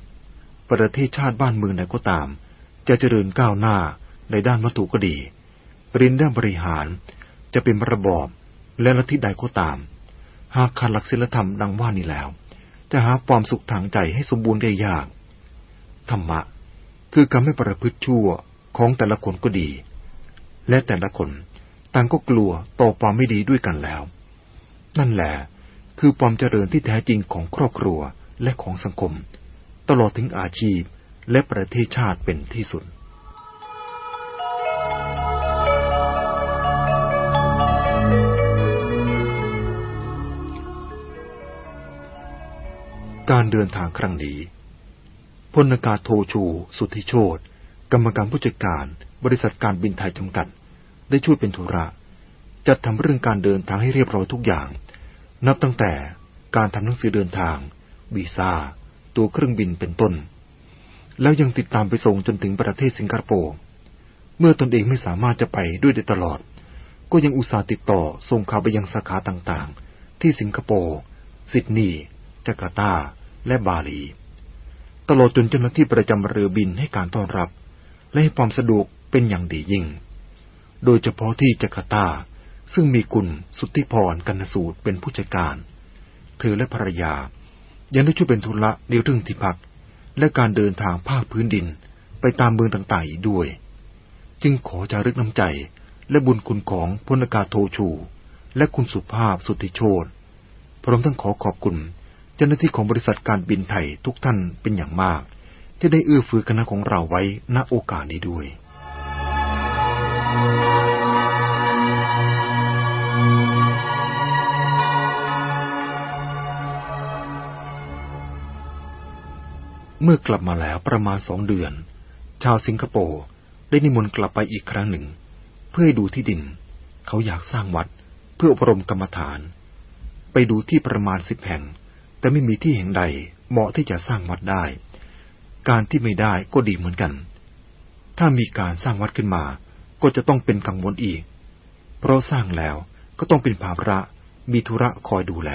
ประเทศชาติบ้านเมืองใดก็ตาม จะเจริญก้าวหน้าในด้านวัตถุก็ดี รียนด้านบริหารจะเป็นระบอบและลัทธิใดก็ตาม หากขาดหลักศีลธรรมดังว่านี้แล้ว จะหาความสุขทางใจให้สมบูรณ์ได้ยาก ธรรมะ คือการไม่ประพฤติชั่วของแต่ละคนก็ดี และแต่ละคนต่างก็กลัวต่อความไม่ดีด้วยกันแล้ว นั่นแหละคือความเจริญที่แท้จริงของครอบครัวและของสังคม ตลอดถึงอาชีพและประเทศชาติเป็นที่สุด การเดินทางครั้งนี้พลนากาโทชู สุทธิโชตกรรมการผู้จัดการ บริษัทการบินไทยจำกัด ได้ช่วยเป็นธุระ จัดทำเรื่องการเดินทางให้เรียบร้อยทุกอย่าง นับตั้งแต่การทำหนังสือเดินทางวีซ่า ตัวเครื่องบินเป็นต้น แล้วยังติดตามไปส่งจนถึงประเทศสิงคโปร์เมื่อตนเองไม่สามารถจะไปด้วยได้ตลอด ก็ยังอุตส่าห์ติดต่อส่งข่าวไปยังสาขาต่างๆ ที่สิงคโปร์ ซิดนีย์จาการ์ตา และบาลี ตลอดจนเจ้าหน้าที่ประจำเรือบินให้การต้อนรับ และให้ความสะดวกเป็นอย่างดียิ่ง โดยเฉพาะที่จาการ์ตา ซึ่งมีคุณสุทธิพรกันสูตรเป็นผู้จัดการ เธอและภรรยา ยังได้ช่วยเป็นทุระในเรื่องที่พัก และการเดินทางภาคพื้นดินไปตามเมืองต่างๆอีกด้วย จึงขอจารึกน้ำใจและบุญคุณของพลอากาศโทชู และคุณสุภาพสุทธิโชตพร้อมทั้งขอขอบคุณ เจ้าหน้าที่ของบริษัทการบินไทยทุกท่านเป็นอย่างมาก ที่ได้เอื้อเฟื้อคณะของเราไว้ณโอกาสนี้ด้วยเมื่อกลับมาแล้วประมาณสองเดือน ชาวสิงคโปร์ได้นิมนต์กลับไปอีกครั้งหนึ่ง เพื่อให้ดูที่ดิน เขาอยากสร้างวัดเพื่ออบรมกรรมฐาน ไปดูที่ประมาณสิบแห่ง แต่ไม่มีที่แห่งใดเหมาะที่จะสร้างวัดได้ การที่ไม่ได้ก็ดีเหมือนกัน ถ้ามีการสร้างวัดขึ้นมา ก็จะต้องเป็นกังวลอีก เพราะสร้างแล้วก็ต้องเป็นภาระมีธุระคอยดูแล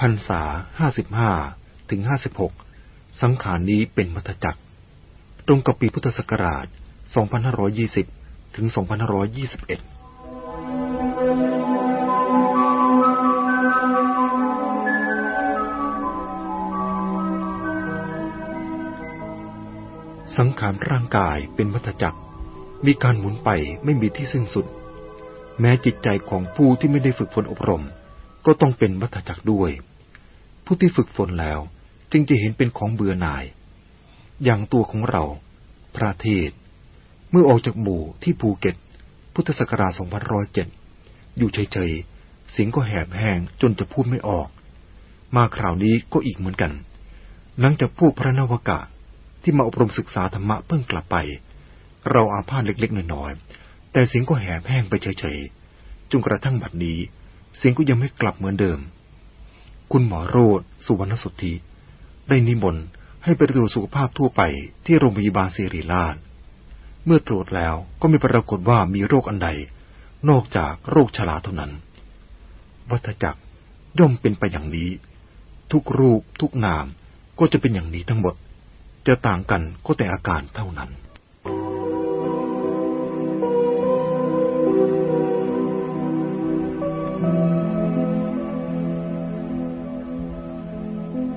พรรษาห้าสิบห้าถึงห้าสิบหกสังขารนี้เป็นมัทจักรตรงกับปีพุทธศักราช 2520 ถึง 2521สังขารร่างกายเป็นวัฏจักร มีการหมุนไปไม่มีที่สิ้นสุด แม้จิตใจของผู้ที่ไม่ได้ฝึกฝนอบรม ก็ต้องเป็นวัฏจักรด้วย ผู้ที่ฝึกฝนแล้วจึงจะเห็นเป็นของเบื่อหน่าย อย่างตัวของเรา พระเทศ เมื่อออกจากหมู่ที่ภูเก็ต พุทธศักราช2507 อยู่เฉยๆ เสียงก็แหบแห้งจนจะพูดไม่ออก มาคราวนี้ก็อีกเหมือนกัน หลังจากพวกพระนวกะที่มาอบรมศึกษาธรรมะเพิ่งกลับไป เราอาพาธเล็กๆน้อยๆ แต่เสียงก็แหบแห้งไปเฉยๆ จนกระทั่งบัดนี้ เสียงก็ยังไม่กลับเหมือนเดิม คุณหมอโรดสุวรรณสุทธิ ได้นิมนต์ให้ไปตรวจสุขภาพทั่วไปที่โรงพยาบาลศิริราช เมื่อตรวจแล้วก็ไม่ปรากฏว่ามีโรคอันใด นอกจากโรคชราเท่านั้น วัฏจักรย่อมเป็นไปอย่างนี้ ทุกรูปทุกนามก็จะเป็นอย่างนี้ทั้งหมด จะต่างกันก็แต่อาการเท่านั้น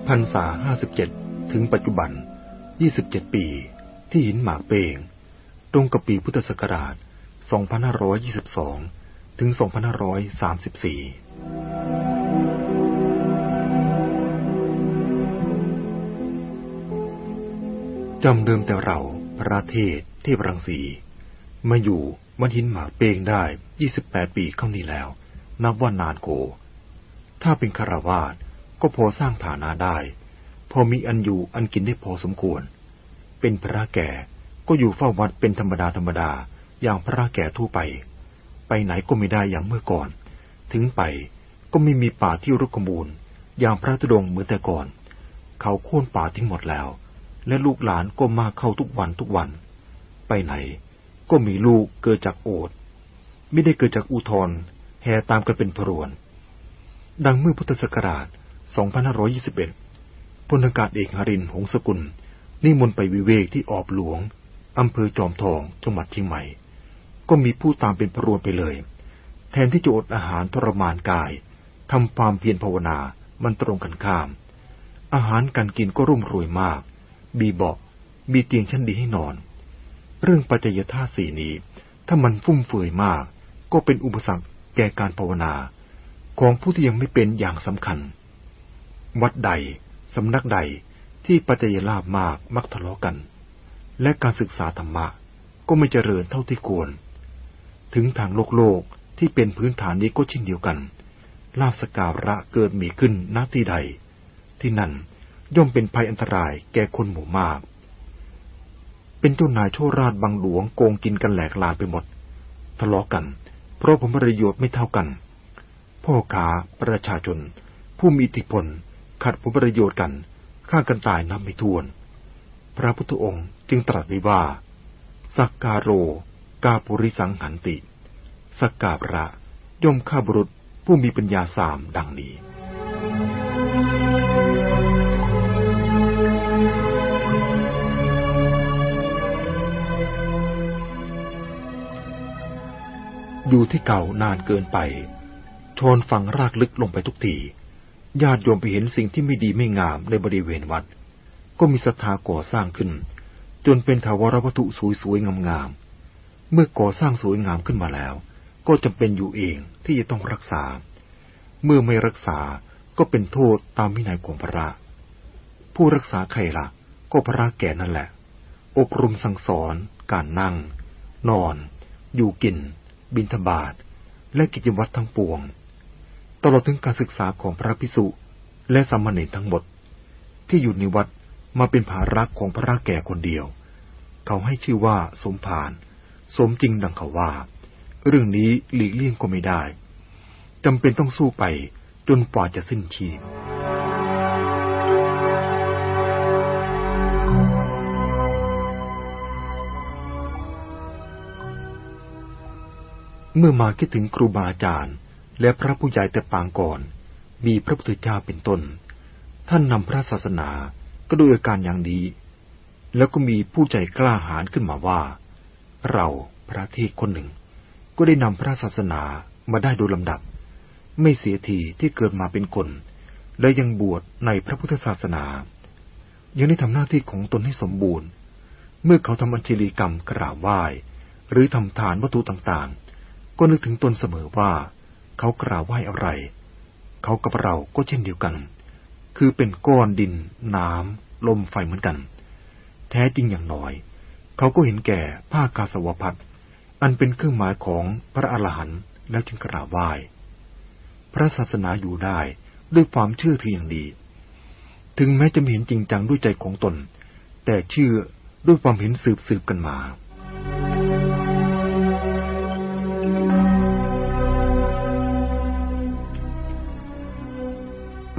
พรรษาห้าสิบเจ็ดถึงปัจจุบันยี่สิบเจ็ดปี ที่หินหมากเปง ตรงกับปีพุทธศักราช 2522 ถึง 2534 จำเดิมแต่เราพระเทศเทพรังสี มาอยู่มันหินหมากเปงได้ 28 ปีเข้านี้แล้ว นับว่านานโก ถ้าเป็นคารวาสก็พอสร้างฐานะได้ พอมีอันอยู่อันกินได้พอสมควร เป็นพระแก่ ก็อยู่เฝ้าวัดเป็นธรรมดาธรรมดาอย่างพระแก่ทั่วไป ไปไหนก็ไม่ได้อย่างเมื่อก่อน ถึงไปก็ไม่มีป่าที่รุกขมูล อย่างพระตุดงเหมือนแต่ก่อน เขาโค่นป่าทิ้งหมดแล้ว และลูกหลานก็มาเข้าทุกวันทุกวัน ไปไหน ก็มีลูกเกิดจากโอดไม่ได้เกิดจากอุทรแห่ตามกันเป็นพรวน ดังเมื่อพุทธศักราช 2521พลอากาศเอกหรินหงสกุลนิมนต์ไปวิเวกที่ออบหลวง อำเภอจอมทองจังหวัดเชียงใหม่ ก็มีผู้ตามเป็นพรวนไปเลย แทนที่จะอดอาหารทรมานกายทำความเพียรภาวนามันตรงกันข้าม อาหารการกินก็รุ่มรวยมาก มีเบาะมีเตียงชั้นดีให้นอน เรื่องปัจจยธาสี่นี้ ถ้ามันฟุ่มเฟือยมาก ก็เป็นอุปสรรคแก่การภาวนา ของผู้ที่ยังไม่เป็นอย่างสำคัญ วัดใดสำนักใดที่ปัจจยลาบมากมักทะเลาะกัน และการศึกษาธรรมะก็ไม่เจริญเท่าที่ควร ถึงทางโลกโลกที่เป็นพื้นฐานนี้ก็เช่นเดียวกันลาภสการะเกิดมีขึ้นณที่ใด ที่นั่นย่อมเป็นภัยอันตรายแก่คนหมู่มาก เป็นเจ้านายโชราชบางหลวงโกงกินกันแหลกลานไปหมด ทะเลาะกัน เพราะผลประโยชน์ไม่เท่ากัน พ่อค้าประชาชน ผู้มีอิทธิพล ขัดผลประโยชน์กันฆ่ากันตายนับไม่ถ้วน พระพุทธองค์จึงตรัสไว้ว่า สักการโร กาปุริสังหันติ สักการะย่อมฆ่าบุรุษผู้มีปัญญาสามดังนี้ อยู่ที่เก่านานเกินไปชนฝังรากลึกลงไปทุกทีญาติโยมไปเห็นสิ่งที่ไม่ดีไม่งามในบริเวณวัด ก็มีศรัทธาก่อสร้างขึ้น จนเป็นถาวรวัตถุสวยๆงามๆ เมื่อก่อสร้างสวยงามขึ้นมาแล้ว ก็จำเป็นอยู่เองที่จะต้องรักษา เมื่อไม่รักษาก็เป็นโทษตามวินัยของพระ ผู้รักษาใครละ่ะ ก็พระแก่นั่นแหละ อบรมสั่งสอน การนั่ง นอน อยู่กิน บินทบาทและกิจวัตรทั้งปวง ตลอดถึงการศึกษาของพระพิสุและสามเณรทั้งหมด ที่อยู่ในวัด มาเป็นภาระของพระแก่คนเดียว เขาให้ชื่อว่าสมภารสมจริงดังเขาว่า เรื่องนี้หลีกเลี่ยงก็ไม่ได้จำเป็นต้องสู้ไปจนกว่าจะสิ้นชีพเมื่อมาคิดถึงครูบาอาจารย์ และพระผู้ใหญ่แต่ปางก่อน มีพระพุทธเจ้าเป็นต้น ท่านนำพระศาสนา ก็ด้วยอาการอย่างนี้ แล้วก็มีผู้ใจกล้าหาญขึ้นมาว่า เราพระเทศคนหนึ่ง ก็ได้นำพระศาสนามาได้โดยลำดับ ไม่เสียทีที่เกิดมาเป็นคน และยังบวชในพระพุทธศาสนา ยังได้ทำหน้าที่ของตนให้สมบูรณ์ เมื่อเขาทำอัญชลีกรรมกราบไหว้ หรือทำทานวัตถุต่างๆ ก็นึกถึงตนเสมอว่า เขากราบไหว้อะไร เขากับเราก็เช่นเดียวกัน คือเป็นก้อนดิน น้ำลมไฟเหมือนกัน แท้จริงอย่างน้อย เขาก็เห็นแก่ผ้ากาสวพัดอันเป็นเครื่องหมายของพระอรหันต์แล้วจึงกราบไหว้พระศาสนาอยู่ได้ด้วยความเชื่อถืออย่างดี ถึงแม้จะไม่เห็นจริงจังด้วยใจของตน แต่เชื่อด้วยความเห็นสืบสืบกันมา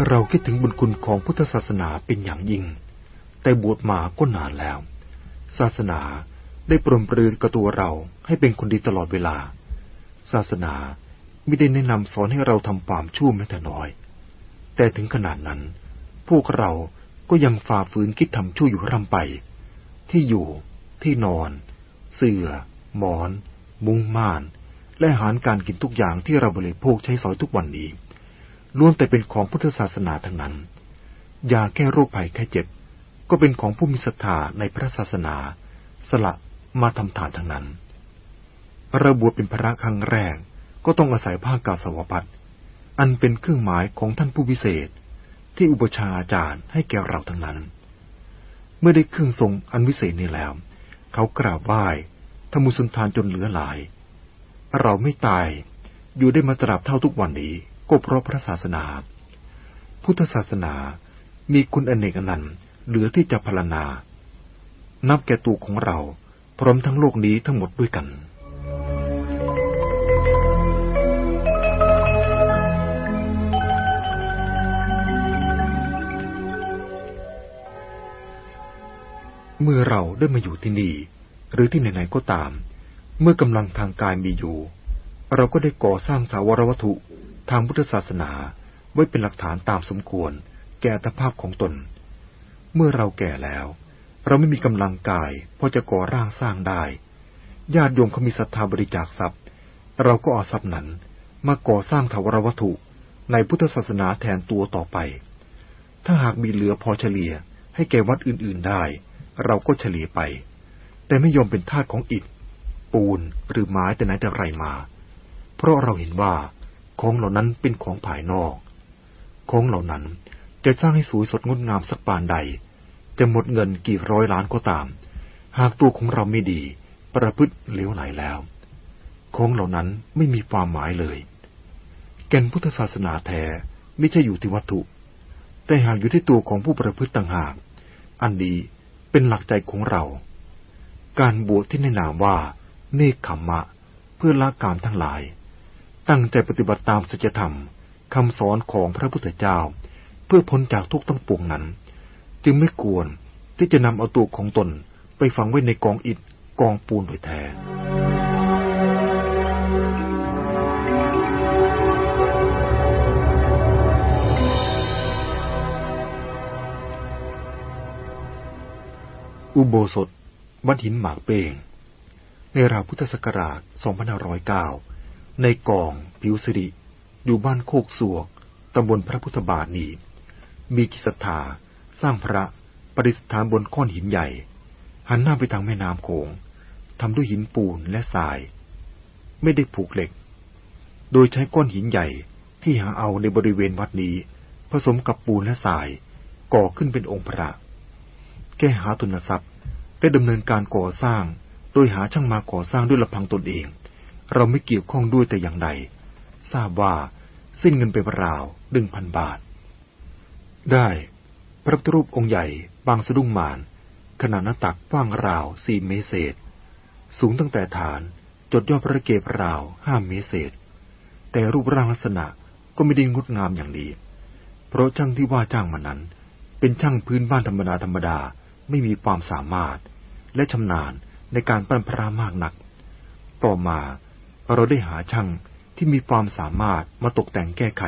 เราคิดถึงบุญคุณของพุทธศาสนาเป็นอย่างยิ่ง แต่บวชมาก็นานแล้ว ศาสนาได้ปรมปรือกับตัวเราให้เป็นคนดีตลอดเวลา ศาสนาไม่ได้แนะนำสอนให้เราทำความชั่วแม้แต่น้อย แต่ถึงขนาดนั้น พวกเราก็ยังฝ่าฝืนคิดทำชั่วอยู่ร่ำไป ที่อยู่ที่นอน เสื่อ หมอน มุ้งม่าน และอาหารการกินทุกอย่างที่เราบริโภคใช้สอยทุกวันนี้ ล้วนแต่เป็นของพุทธศาสนาทั้งนั้น ยาแก้โรคภัยแค่เจ็บ ก็เป็นของผู้มีศรัทธาในพระศาสนา สละมาทำทานทั้งนั้น เราบวชเป็นพระครั้งแรกก็ต้องอาศัยผ้ากาสาวพัดอันเป็นเครื่องหมายของท่านผู้พิเศษ ที่อุปชาอาจารย์ให้แก่เราทั้งนั้น เมื่อได้เครื่องทรงอันวิเศษนี้แล้ว เขากราบไหว้ทมุสุนทานจนเหลือหลาย เราไม่ตายอยู่ได้มาตราบเท่าทุกวันนี้ ก็เพราะพระศาสนา พุทธศาสนามีคุณอเนกอนันต์เหลือที่จะพรรณนา นับแก่ตัวของเราพร้อมทั้งโลกนี้ทั้งหมดด้วยกันเมื่อเราได้มาอยู่ที่นี่ หรือที่ไหนๆก็ตาม เมื่อกำลังทางกายมีอยู่ เราก็ได้ก่อสร้างถาวรวัตถุ ทางพุทธศาสนาไว้เป็นหลักฐานตามสมควร แก่อัตภาพของตน เมื่อเราแก่แล้ว เราไม่มีกำลังกายพอจะก่อร่างสร้างได้ ญาติโยมเขามีศรัทธาบริจาคทรัพย์ เราก็เอาทรัพย์นั้นมาก่อสร้างถาวรวัตถุในพุทธศาสนาแทนตัวต่อไป ถ้าหากมีเหลือพอเฉลี่ยให้แก่วัดอื่นๆได้ เราก็เฉลี่ยไป แต่ไม่ยอมเป็นทาสของอิฐ ปูนหรือไม้แต่ไหนแต่ไรมา เพราะเราเห็นว่า ของเหล่านั้นเป็นของภายนอก ของเหล่านั้นจะสร้างให้สวยสดงดงามสักปานใด จะหมดเงินกี่ร้อยล้านก็ตาม หากตัวของเราไม่ดี ประพฤติเลวไหลแล้ว ของเหล่านั้นไม่มีความหมายเลย แก่นพุทธศาสนาแท้ไม่ใช่อยู่ที่วัตถุ แต่หากอยู่ที่ตัวของผู้ประพฤติต่างหาก อันนี้เป็นหลักใจของเรา การบวชที่แนนามว่าเนคขมมะ เพื่อละกามทั้งหลาย ตั้งใจปฏิบัติตามสัจธรรมคำสอนของพระพุทธเจ้า เพื่อพ้นจากทุกข์ทั้งปวงนั้น จึงไม่ควรที่จะนำเอาตัวของตนไปฝังไว้ในกองอิฐกองปูนโดยแท้อุโบสถวัดหินหมากเป้งในราวพุทธศักราช 2509 ในกอง ผิวสิริ อยู่บ้านโคกสวก ตำบลพระพุทธบาทนี้ มีกิสถาสร้างพระประดิษฐานบนก้อนหินใหญ่ หันหน้าไปทางแม่น้ำโขงทำด้วยหินปูนและทราย ไม่ได้ผูกเหล็ก โดยใช้ก้อนหินใหญ่ที่หาเอาในบริเวณวัดนี้ ผสมกับปูนและทราย ก่อขึ้นเป็นองค์พระ แก้หาทุนทรัพย์ได้ดำเนินการก่อสร้าง โดยหาช่างมาก่อสร้างด้วยลำพังตนเอง เราไม่เกี่ยวข้องด้วยแต่อย่างใด ทราบว่าสิ้นเงินไปราวหนึ่งพันบาท ได้ พระพุทธรูปองค์ใหญ่บางสะดุ้งมาน ขนาดหน้าตักกว้างราวสี่เมตรเศษ สูงตั้งแต่ฐานจดยอดพระเกศราวห้าเมตรเศษ แต่รูปร่างลักษณะก็ไม่ได้งดงามอย่างดี เพราะช่างที่ว่าจ้างมานั้น เป็นช่างพื้นบ้านธรรมดาธรรมดาไม่มีความสามารถ และชำนาญในการปั้นพระมากนัก ต่อมา เราได้หาช่างที่มีความสามารถมาตกแต่งแก้ไข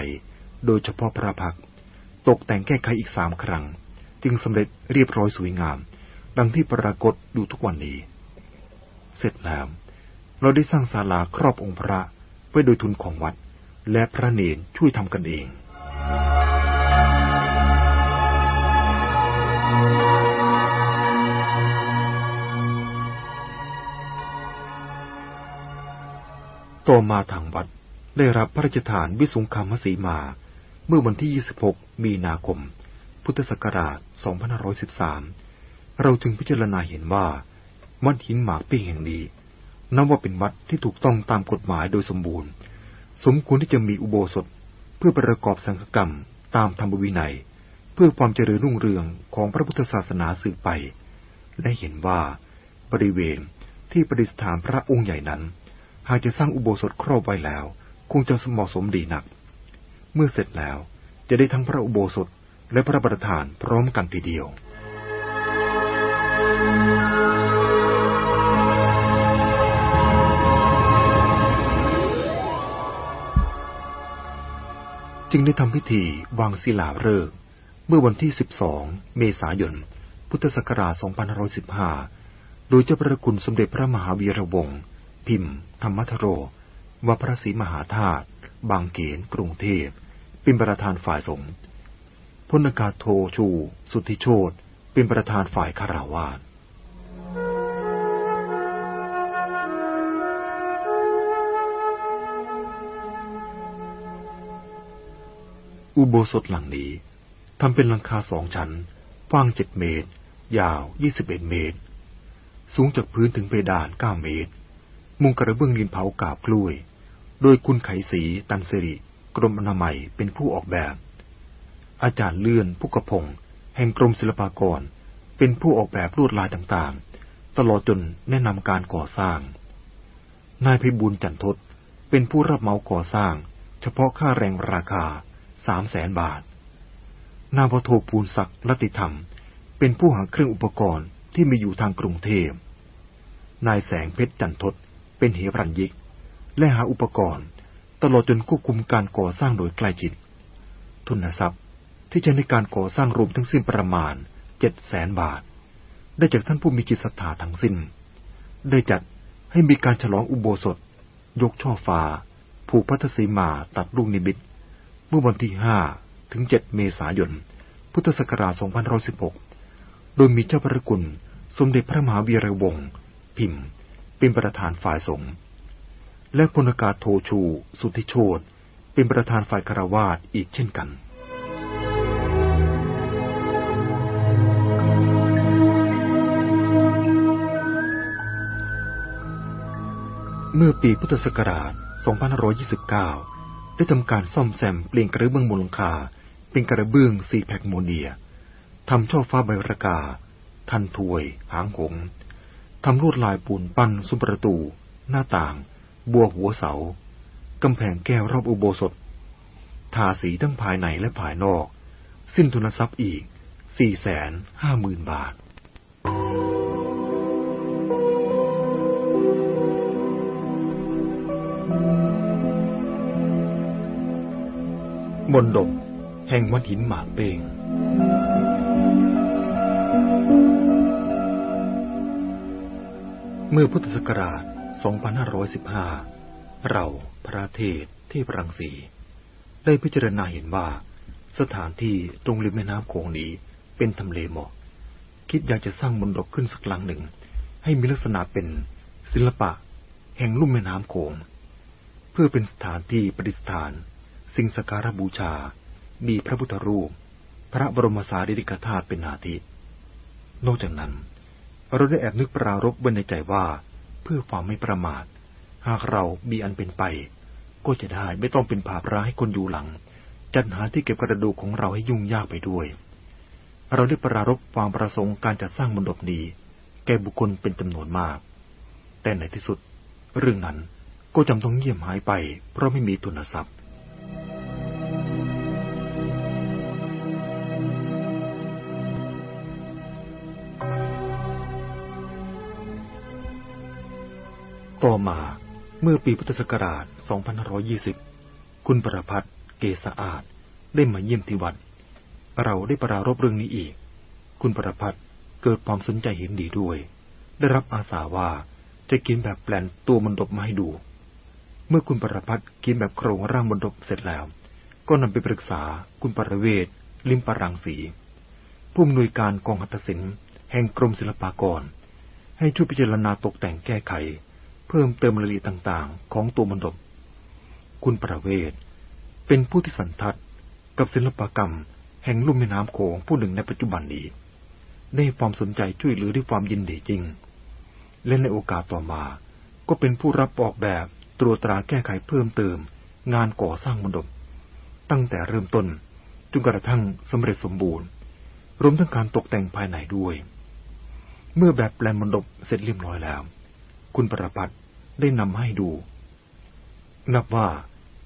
โดยเฉพาะพระพักตกแต่งแก้ไขอีกสามครั้ง จึงสำเร็จเรียบร้อยสวยงาม ดังที่ปรากฏอยู่ทุกวันนี้ เสร็จแล้ว เราได้สร้างศาลาครอบองค์พระไว้โดยทุนของวัด และพระเนนช่วยทำกันเอง ต่อมาทางวัดได้รับพระราชทานวิสุงคามสีมา เมื่อวันที่ 26 มีนาคม พุทธศักราช 2513 เราจึงพิจารณาเห็นว่า วัดหินหมากเป้งแห่งนี้นับว่าเป็นวัดที่ถูกต้องตามกฎหมายโดยสมบูรณ์ สมควรที่จะมีอุโบสถเพื่อประกอบสังฆกรรมตามธรรมวินัย เพื่อความเจริญรุ่งเรืองของพระพุทธศาสนาสืบไป และเห็นว่าบริเวณที่ประดิษฐานพระองค์ใหญ่นั้น หากจะสร้างอุโบสถครอบไว้แล้ว คงจะเหมาะสมดีนัก เมื่อเสร็จแล้วจะได้ทั้งพระอุโบสถและพระประธานพร้อมกันทีเดียวจึงได้ทำพิธีวางศิลาฤกษ์เมื่อวันที่ 12 เมษายน พุทธศักราช 2515 โดยเจ้าพระคุณสมเด็จพระมหาวีระวงศ์ พิมพ์ ธรรมทโรวัพระศรีมหาธาตุบางเขนกรุงเทพ เป็นประธานฝ่ายสงฆ์พลกาโทชู สุทธิโชตเป็นประธานฝ่ายคาราวานอุโบสถหลังนี้ทำเป็นลังคาสองชั้นกว้างเจ็ดเมตร ยาวยี่สิบเอ็ดเมตร สูงจากพื้นถึงเพดานเก้าเมตร มุงกระเบื้องดินเผากาบกล้วย โดยคุณไขสีตันสิริ กรมอนามัยเป็นผู้ออกแบบ อาจารย์เลื่อนผู้กระพง แห่งกรมศิลปากร เป็นผู้ออกแบบลวดลายต่างๆ ตลอดจนแนะนำการก่อสร้าง นายพิบูลจันทศเป็นผู้รับเหมาก่อสร้าง เฉพาะค่าแรงราคาสามแสนบาท นาวโทปูลศักดิ์รัติธรรม เป็นผู้หาเครื่องอุปกรณ์ที่มีอยู่ทางกรุงเทพนายแสงเพชรจันทศ เป็นเหรัญยิก และหาอุปกรณ์ ตลอดจนควบคุมการก่อสร้างโดยใกล้ชิด ทุนทรัพย์ที่ใช้ในการก่อสร้างรวมทั้งสิ้นประมาณเจ็ดแสนบาท ได้จากท่านผู้มีจิตศรัทธาทั้งสิ้น ได้จัดให้มีการฉลองอุโบสถ ยกช่อฟ้า ผูกพัทสีมาตัดลูกนิมิต เมื่อวันที่ห้าถึงเจ็ดเมษายน พุทธศักราช2516 โดยมีเจ้าพระกุลสมเด็จพระมหาวีระวงศ์พิมพ์ เป็นประธานฝ่ายสงฆ์และพลอากาศโทชู สุทธิโชตเป็นประธานฝ่ายคารวาสอีกเช่นกันเมื่อปีพุทธศักราช 2529 ได้ทำการซ่อมแซมเปลี่ยนกระเบื้องมูลคา เป็นกระเบื้องซีแพคโมเนีย ทำช่อฟ้าใบระกา ทันถวย หางหง ทำลวดลายปูนปั้นซุ้มประตู หน้าต่าง บัวหัวเสากำแพงแก้วรอบอุโบสถ ทาสีทั้งภายในและภายนอก สิ้นทุนทรัพย์อีกสี่แสนห้าหมื่นบาท มนดบแห่งวัดหินหมากเปง เมื่อพุทธศักราช 2515 เราพระเทศที่ปรังเศสได้พิจารณาเห็นว่า สถานที่ตรงริมแม่น้ำโขงนี้เป็นทำเลเหมาะ คิดอยากจะสร้างมนดบขึ้นสักหลังหนึ่ง ให้มีลักษณะเป็นศิลปะ แห่งลุ่มแม่น้ำโขง เพื่อเป็นสถานที่ประดิษฐาน สิ่งสักการบูชา มีพระพุทธรูป พระบรมสารีริกธาตุเป็นอาทินอกจากนั้น เราได้แอบนึกปรารบไว้ในใจว่า เพื่อความไม่ประมาท หากเรามีอันเป็นไป ก็จะได้ไม่ต้องเป็นภาระให้คนอยู่หลัง จัดหาที่เก็บกระดูกของเราให้ยุ่งยากไปด้วย เราได้ปรารบความประสงค์การจัดสร้างมณฑปนี้ แก่บุคคลเป็นจำนวนมาก แต่ในที่สุด เรื่องนั้นก็จำต้องเงียบหายไป เพราะไม่มีทุนทรัพย์ ต่อมาเมื่อปีพุทธศักราช 2520 คุณประพัฒน์เกษอาอาจได้มาเยี่ยมที่วัด เราได้ปรารบเรื่องนี้อีก คุณประพัฒน์เกิดความสนใจเห็นดีด้วย ได้รับอาสาว่าจะกินแบบแปลนตัวมนดบมาให้ดู เมื่อคุณประพัฒน์กินแบบโครงร่างมนดบเสร็จแล้ว ก็นำไปปรึกษาคุณปรเวศลิมปรังสี ผู้อำนวยการกองหัตถศิลป์แห่งกรมศิลปากร ให้ช่วยพิจารณาตกแต่งแก้ไข เพิ่มเติมรายละเอียดต่างๆ ของตัวมนดบคุณประเวศเป็นผู้ที่สันทัดกับศิลปกรรมแห่งลุ่มแม่น้ำโขงผู้หนึ่งในปัจจุบันนี้ ได้ความสนใจช่วยเหลือด้วยความยินดีจริง และในโอกาสต่อมาก็เป็นผู้รับออกแบบตรวจตราแก้ไขเพิ่มเติม งานก่อสร้างมนดบตั้งแต่เริ่มต้นจนกระทั่งสำเร็จสมบูรณ์ รวมทั้งการตกแต่งภายในด้วย เมื่อแบบแปลนมนดบเสร็จเรียบร้อยแล้ว คุณประพัฒน์ได้นำให้ดู นับว่า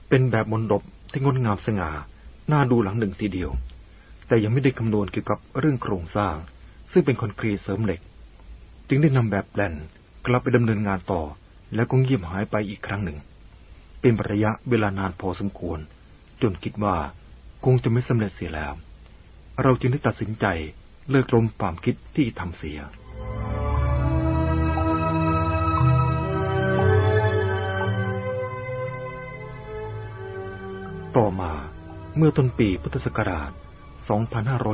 เป็นแบบมนดบที่งดงามสง่าน่าดูหลังหนึ่งทีเดียว แต่ยังไม่ได้คำนวณเกี่ยวกับเรื่องโครงสร้าง ซึ่งเป็นคอนกรีตเสริมเหล็ก จึงได้นำแบบแปลนกลับไปดำเนินงานต่อ แล้วก็เงียบหายไปอีกครั้งหนึ่ง เป็นระยะเวลานานพอสมควร จนคิดว่าคงจะไม่สำเร็จเสียแล้ว เราจึงได้ตัดสินใจเลิกลมความคิดที่ทำเสีย ต่อมาเมื่อต้นปีพุทธศักราช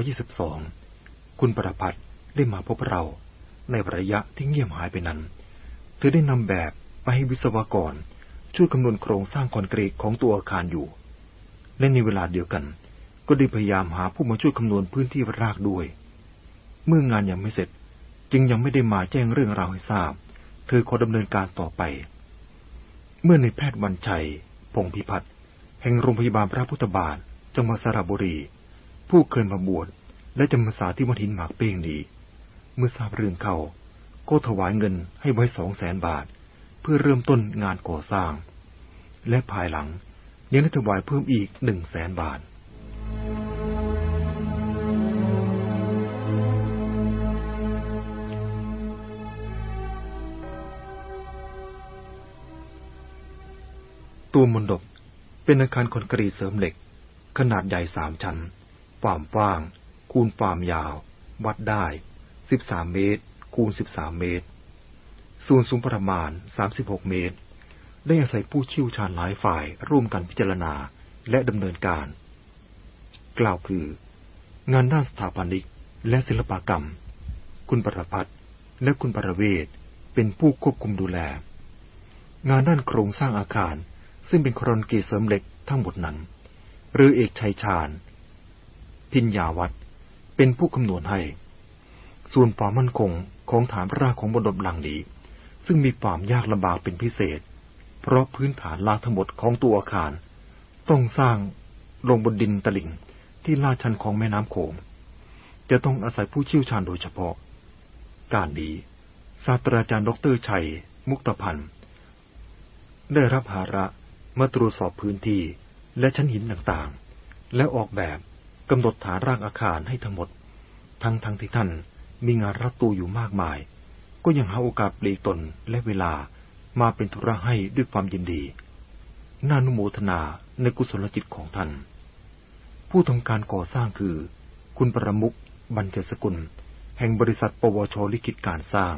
2522 คุณประพัฒน์ได้มาพบเราในระยะที่เงียบหายไปนั้น เธอได้นำแบบไปให้วิศวกร ช่วยคำนวณโครงสร้างคอนกรีตของตัวอาคารอยู่ และในเวลาเดียวกัน ก็ได้พยายามหาผู้มาช่วยคำนวณพื้นที่รากด้วย เมื่องานยังไม่เสร็จจึงยังไม่ได้มาแจ้งเรื่องราวให้ทราบ เธอขอดำเนินการต่อไป เมื่อในแพทย์วันชัย พงพิพัฒน์ แห่งโรงพยาบาลพระพุทธบาท จังหวัดสระบุรี ผู้เคยมาบวชและจำพรรษาที่วัดหินหมากเป้งนี้ เมื่อทราบเรื่องเขาก็ถวายเงินให้ไว้สองแสนบาท เพื่อเริ่มต้นงานก่อสร้าง และภายหลังยังได้ถวายเพิ่มอีกหนึ่งแสนบาทตัวมนดบ เป็นอาคารคอนกรีตเสริมเหล็ก ขนาดใหญ่สามชั้น ความกว้าง คูณความยาว วัดได้สิบสามเมตร คูณสิบสามเมตร ส่วนสูงประมาณสามสิบหกเมตร ได้อาศัยผู้เชี่ยวชาญหลายฝ่ายร่วมกันพิจารณาและดำเนินการ กล่าวคือ งานด้านสถาปนิกและศิลปกรรม คุณประพัฒน์และคุณประเวศเป็นผู้ควบคุมดูแล งานด้านโครงสร้างอาคาร ซึ่งเป็นครอนกีเสริมเหล็กทั้งหมดนั้น หรือเอกชัยชาญ พิญญาวัตรเป็นผู้คำนวณให้ ส่วนความมั่นคงของฐานรากของบดบหลังนี้ ซึ่งมีความยากลำบากเป็นพิเศษ เพราะพื้นฐานลาทั้งหมดของตัวอาคาร ต้องสร้างลงบนดินตลิ่งที่ลาดชันของแม่น้ำโขง จะต้องอาศัยผู้เชี่ยวชาญโดยเฉพาะ การนี้ศาสตราจารย์ดรชัย มุกตพันธ์ได้รับภาระ มาตรวจสอบพื้นที่และชั้นหินต่างๆ และออกแบบกำหนดฐานรากอาคารให้ทั้งหมด ทั้งทั้งที่ท่านมีงานรับตัวอยู่มากมาย ก็ยังหาโอกาสปลีกตนและเวลามาเป็นธุระให้ด้วยความยินดี น่านุโมทนาในกุศลจิตของท่าน ผู้ทำการก่อสร้างคือ คุณประมุกบรรเจสกุล แห่งบริษัท ปวชลิขิตการสร้าง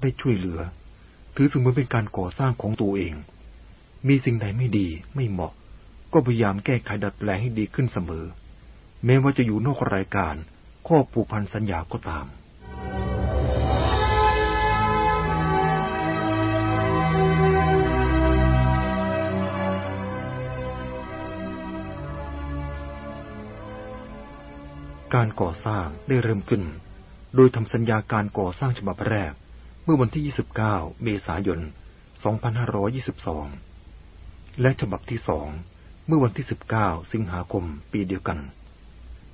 ได้ช่วยเหลือ ถือสมือนเป็นการก่อสร้างของตัวเอง มีสิ่งใดไม่ดีไม่เหมาะ ก็พยายามแก้ไขดัดแปลงให้ดีขึ้นเสมอ แม้ว่าจะอยู่นอกรายการ ข้อผูกพันสัญญาก็ตามการก่อสร้างได้เริ่มขึ้น โดยทำสัญญาการก่อสร้างฉบับแรก เมื่อวันที่ 29 เมษายน 2522 และฉบับที่สองเมื่อวันที่ 19 สิงหาคมปีเดียวกัน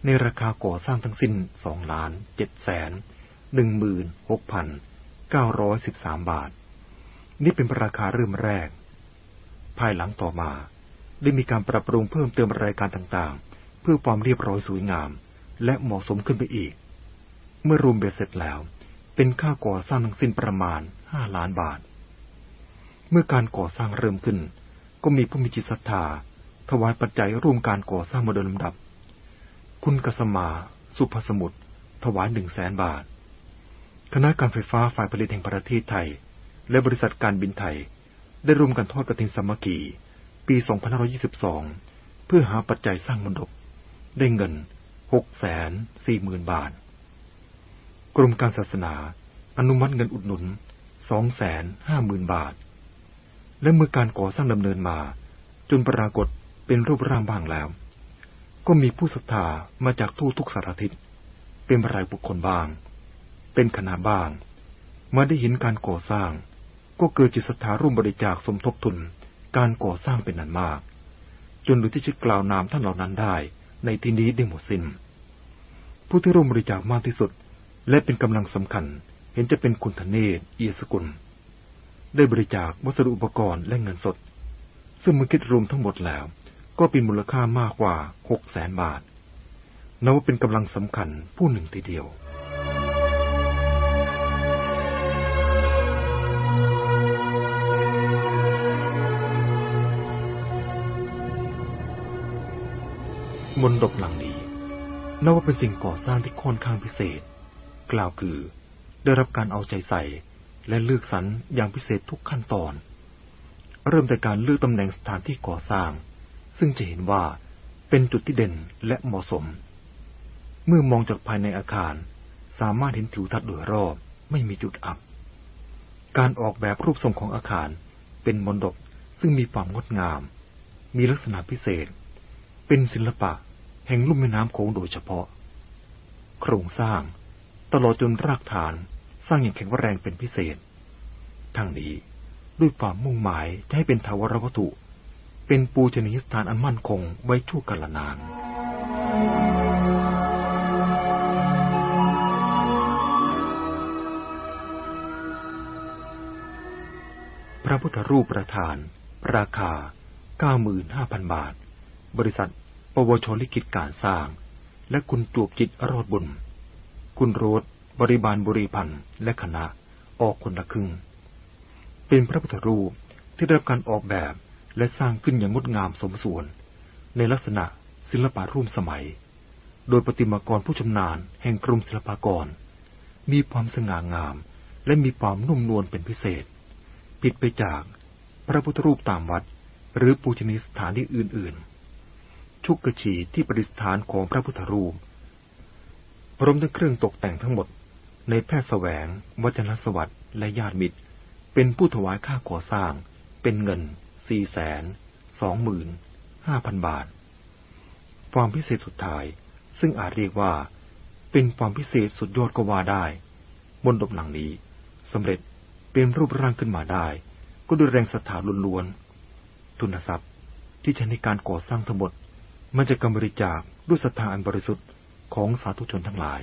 ในราคาก่อสร้างทั้งสิ้น2ล้าน7แสน16,913 บาท นี่เป็นราคาเริ่มแรก ภายหลังต่อมา ได้มีการปรับปรุงเพิ่มเติมรายการต่างๆ เพื่อความเรียบร้อยสวยงาม และเหมาะสมขึ้นไปอีก เมื่อรวมเบ็ดเสร็จแล้ว เป็นค่าก่อสร้างทั้งสิ้นประมาณ 5 ล้านบาท เมื่อการก่อสร้างเริ่มขึ้น ก็มีผู้มีจิตศรัทธาถวายปัจจัยร่วมการก่อสร้างมาโดยลำดับ คุณกสมา สุภสมุทรถวายหนึ่งแสนบาท คณะการไฟฟ้าฝ่ายผลิตแห่งประเทศไทย และบริษัทการบินไทย ได้ร่วมกันทอดกระถินสมัคคีปี 2522 เพื่อหาปัจจัยสร้างมณฑปได้เงิน6แสน4หมื่นบาท กรมการศาสนา อนุมัติเงินอุดหนุน2แสน5หมื่นบาท และเมื่อการก่อสร้างดำเนินมา จนปรากฏเป็นรูปร่างบ้างแล้ว ก็มีผู้ศรัทธามาจากทั่วทุกสารทิศ เป็นรายบุคคลบ้าง เป็นคณะบ้าง มาได้เห็นการก่อสร้าง ก็เกิดจิตศรัทธาร่วมบริจาคสมทบทุนการก่อสร้างเป็นนันมาก จนหรือที่จะกล่าวนามท่านเหล่านั้นได้ ในที่นี้ได้หมดสิน้น ผู้ที่ร่วมบริจาคมากที่สุด และเป็นกำลังสำคัญเห็นจะเป็นคุณธเนศเอียสกุล ได้บริจาควัสดุอุปกรณ์และเงินสด ซึ่งมันคิดรวมทั้งหมดแล้ว ก็เป็นมูลค่ามากกว่าหกแสนบาทนับว่าเป็นกำลังสำคัญผู้หนึ่งทีเดียวมนดบหลังนี้นับว่าเป็นสิ่งก่อสร้างที่ค่อนข้างพิเศษ กล่าวคือได้รับการเอาใจใส่ และเลือกสรรอย่างพิเศษทุกขั้นตอน เริ่มแต่การเลือกตำแหน่งสถานที่ก่อสร้าง ซึ่งจะเห็นว่าเป็นจุดที่เด่นและเหมาะสม เมื่อมองจากภายในอาคาร สามารถเห็นทิวทัศน์โดยรอบไม่มีจุดอับ การออกแบบรูปทรงของอาคารเป็นมนดบซึ่งมีความงดงาม มีลักษณะพิเศษ เป็นศิลปะแห่งลุ่มแม่น้ำโขงโดยเฉพาะ โครงสร้าง ตลอดจนรากฐาน ร้างอย่างแข็งแรงเป็นพิเศษ ทั้งนี้ด้วยความมุ่งหมายจะให้เป็นทาวรวัตถุ เป็นปูชนียสถานอันมั่นคงไว้ชั่วกาลนานพระพุทธรูปประธาน ราคา 95,000 บาท บริษัท ปวชลิกิจการสร้าง และคุณจูบจิตรอดบุญ คุณโรด บริบาลบุรีพันธ์และคณะออกคนละครึ่ง เป็นพระพุทธรูปที่ได้รับการออกแบบและสร้างขึ้นอย่างงดงามสมส่วน ในลักษณะศิลปะร่วมสมัย โดยปฏิมากรผู้ชำนาญแห่งกรมศิลปากร มีความสง่างาม และมีความนุ่มนวลเป็นพิเศษ ผิดไปจากพระพุทธรูปตามวัด หรือปูชนีสถานที่อื่น ๆ ชุกกระชีที่ประดิษฐานของพระพุทธรูป พร้อมด้วยเครื่องตกแต่งทั้งหมด ในแพทย์แสวง วัฒนสวัสดิ์และญาติมิตร เป็นผู้ถวายค่าก่อสร้าง เป็นเงินสี่แสนสองหมื่นห้าพันบาท ความพิเศษสุดท้าย ซึ่งอาจเรียกว่า เป็นความพิเศษสุดยอดก็ว่าได้บนดบหลังนี้สำเร็จเป็นรูปร่างขึ้นมาได้ ก็ด้วยแรงศรัทธาล้วนๆทุนทรัพย์ที่ใช้ในการก่อสร้างทั้งหมดมันจะกำบริจาคด้วยศรัทธาอันบริสุทธิ์ของสาธุชนทั้งหลาย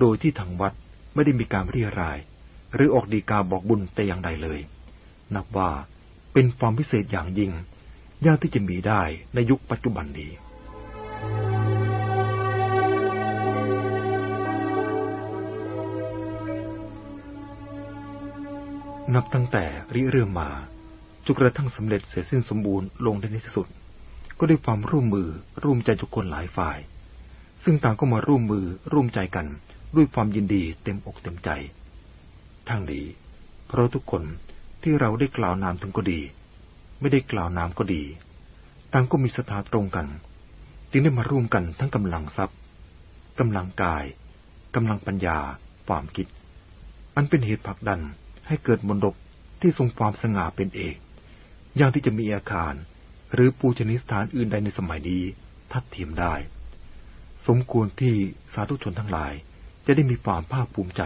โดยที่ทางวัด ไม่ได้มีการเรียราย หรือออกดีกาบอกบุญแต่อย่างใดเลย นับว่าเป็นความพิเศษอย่างยิ่ง ยากที่จะมีได้ในยุคปัจจุบันนี้ นับตั้งแต่ริเริ่มมาจนกระทั่งสำเร็จเสร็จสิ้นสมบูรณ์ลงในที่สุด ก็ด้วยความร่วมมือร่วมใจทุกคนหลายฝ่าย ซึ่งต่างก็มาร่วมมือร่วมใจกัน ด้วยความยินดีเต็มอกเต็มใจ ทั้งนี้ เพราะทุกคนที่เราได้กล่าวนามถึงก็ดี ไม่ได้กล่าวนามก็ดีต่างก็มีสถาตรงกัน จึงได้มาร่วมกันทั้งกำลังทรัพย์กำลังกายกำลังปัญญา ความคิด อันเป็นเหตุผลักดันให้เกิดมนดบที่ทรงความสง่าเป็นเอก อย่างที่จะมีอาคาร หรือปูชนีสถานอื่นใดในสมัยนี้ทัดเทียมได้ สมควรที่สาธุชนทั้งหลาย จะได้มีความภาคภูมิใจ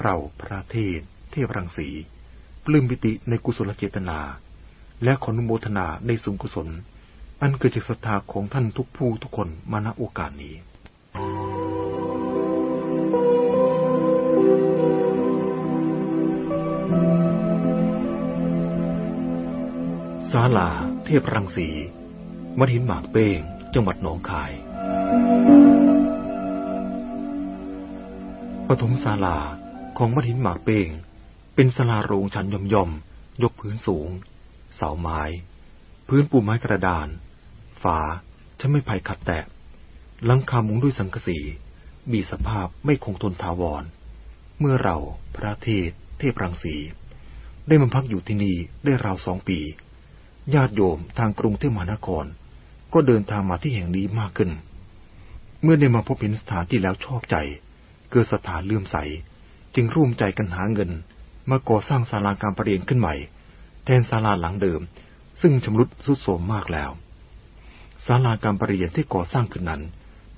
เราพระเทศ เทพรังสีปลื้มปิติในกุศลเจตนา และขอนุโมทนาในสุนกุศล อันเกิดจากศรัทธาของท่านทุกผู้ทุกคนมาณโอกาสนี้ศาลาเทพรังสีมัดหินหมากเป้ง จังหวัดหนองคาย ปฐมศาลาของมัดหินหมากเป้ง เป็นศาลาโรงชั้นย่อมย่อมยกพื้นสูง เสาไม้ พื้นปูไม้กระดาน ฝาฉันไม่ไผ่ขัดแตะหลังคามุงด้วยสังกะสีมีสภาพไม่คงทนถาวร เมื่อเราพระเทศ เทพรังสี ได้มาพักอยู่ที่นี่ได้ราวสองปี ญาติโยมทางกรุงเทพมหานคร ก็เดินทางมาที่แห่งนี้มากขึ้น เมื่อได้มาพบเห็นสถานที่แล้วชอบใจ เกิดสถาเลื่อมใส จึงร่วมใจกันหาเงิน มาก่อสร้างศาลาการประเรียนขึ้นใหม่ แทนศาลาหลังเดิม ซึ่งชำรุดสุดโทรมมากแล้วศาลาการประเรียนที่ก่อสร้างขึ้นนั้น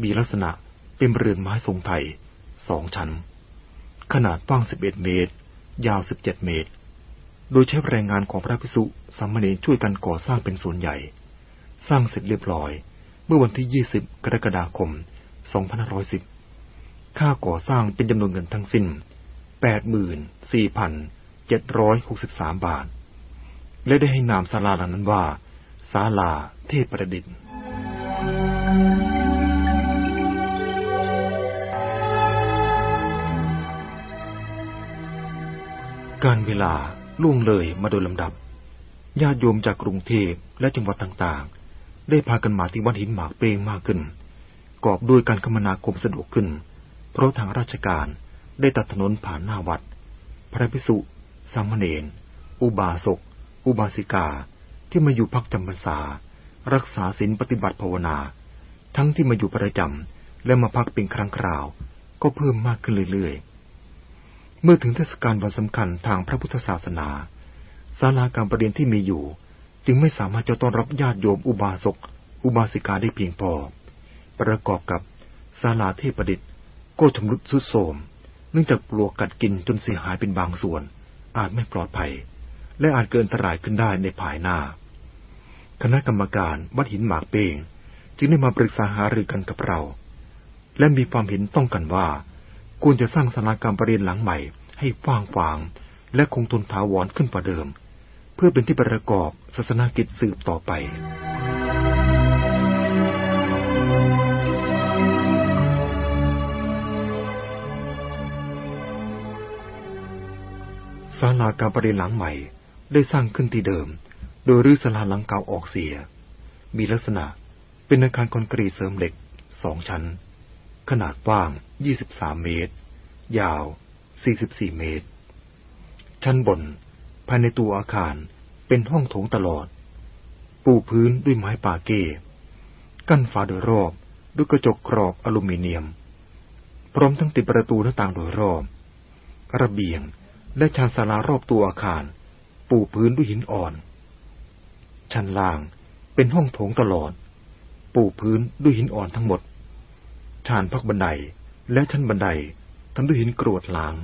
มีลักษณะเป็นเรือนไม้ทรงไทยสองชั้น ขนาดกว้าง11เมตร ยาว17เมตร โดยใช้แรงงานของพระภิกษุสามเณรช่วยกันก่อสร้างเป็นส่วนใหญ่ สร้างเสร็จเรียบร้อย เมื่อวันที่20กรกฎาคม2510 ค่าก่อสร้างเป็นจำนวนเงินทั้งสิ้น 84,763 บาท และได้ให้นามศาลาหลังนั้นว่าศาลาเทพประดิษฐ์การเวลาล่วงเลยมาโดยลำดับ ญาติโยมจากกรุงเทพและจังหวัดต่างๆ ได้พากันมาที่วัดหินหมากเป้งมากขึ้น กอบด้วยการคมนาคมสะดวกขึ้น เพราะทางราชการได้ตัดถนนผ่านหน้าวัด พระภิกษุ สามเณร อุบาสก อุบาสิกา ที่มาอยู่พักจำพรรษา รักษาศีลปฏิบัติภาวนา ทั้งที่มาอยู่ประจำและมาพักเป็นครั้งคราว ก็เพิ่มมากขึ้นเรื่อยๆ เมื่อถึงเทศกาลวันสำคัญทางพระพุทธศาสนาศาลาการประเรียนที่มีอยู่ จึงไม่สามารถจะต้อนรับญาติโยมอุบาสก อุบาสิกาได้เพียงพอ ประกอบกับศาลาเทพประดิษฐ ก็ชำรุดทรุดโทรมเนื่องจากปลวกกัดกินจนเสียหายเป็นบางส่วน อาจไม่ปลอดภัย และอาจเกินอันตรายขึ้นได้ในภายหน้า คณะกรรมการวัดหินหมากเปงจึงได้มาปรึกษาหารือกันกับเรา และมีความเห็นต้องกันว่า ควรจะสร้างศาลาการประเรียนหลังใหม่ ให้ฟ้างฟาง และคงทนถาวรขึ้นกว่าเดิม เพื่อเป็นที่ประกอบศาสนากิจสืบต่อไป ศาลาการประเรียนหลังใหม่ ได้สร้างขึ้นที่เดิม โดยรื้อศาลาหลังเก่าออกเสีย มีลักษณะเป็นอาคารคอนกรีตเสริมเหล็กสองชั้น ขนาดกว้าง 23 เมตร ยาว 44 เมตร ชั้นบน ภายในตัวอาคารเป็นห้องโถงตลอด ปูพื้นด้วยไม้ปาเก้ กั้นฝาโดยรอบด้วยกระจกกรอบอลูมิเนียม พร้อมทั้งติดประตูหน้าต่างโดยรอบ ระเบียง และชานศาลารอบตัวอาคาร ปูพื้นด้วยหินอ่อน ชั้นล่างเป็นห้องโถงตลอด ปูพื้นด้วยหินอ่อนทั้งหมด ชานพักบันไดและชั้นบันไดทำด้วยหินกรวดหลาง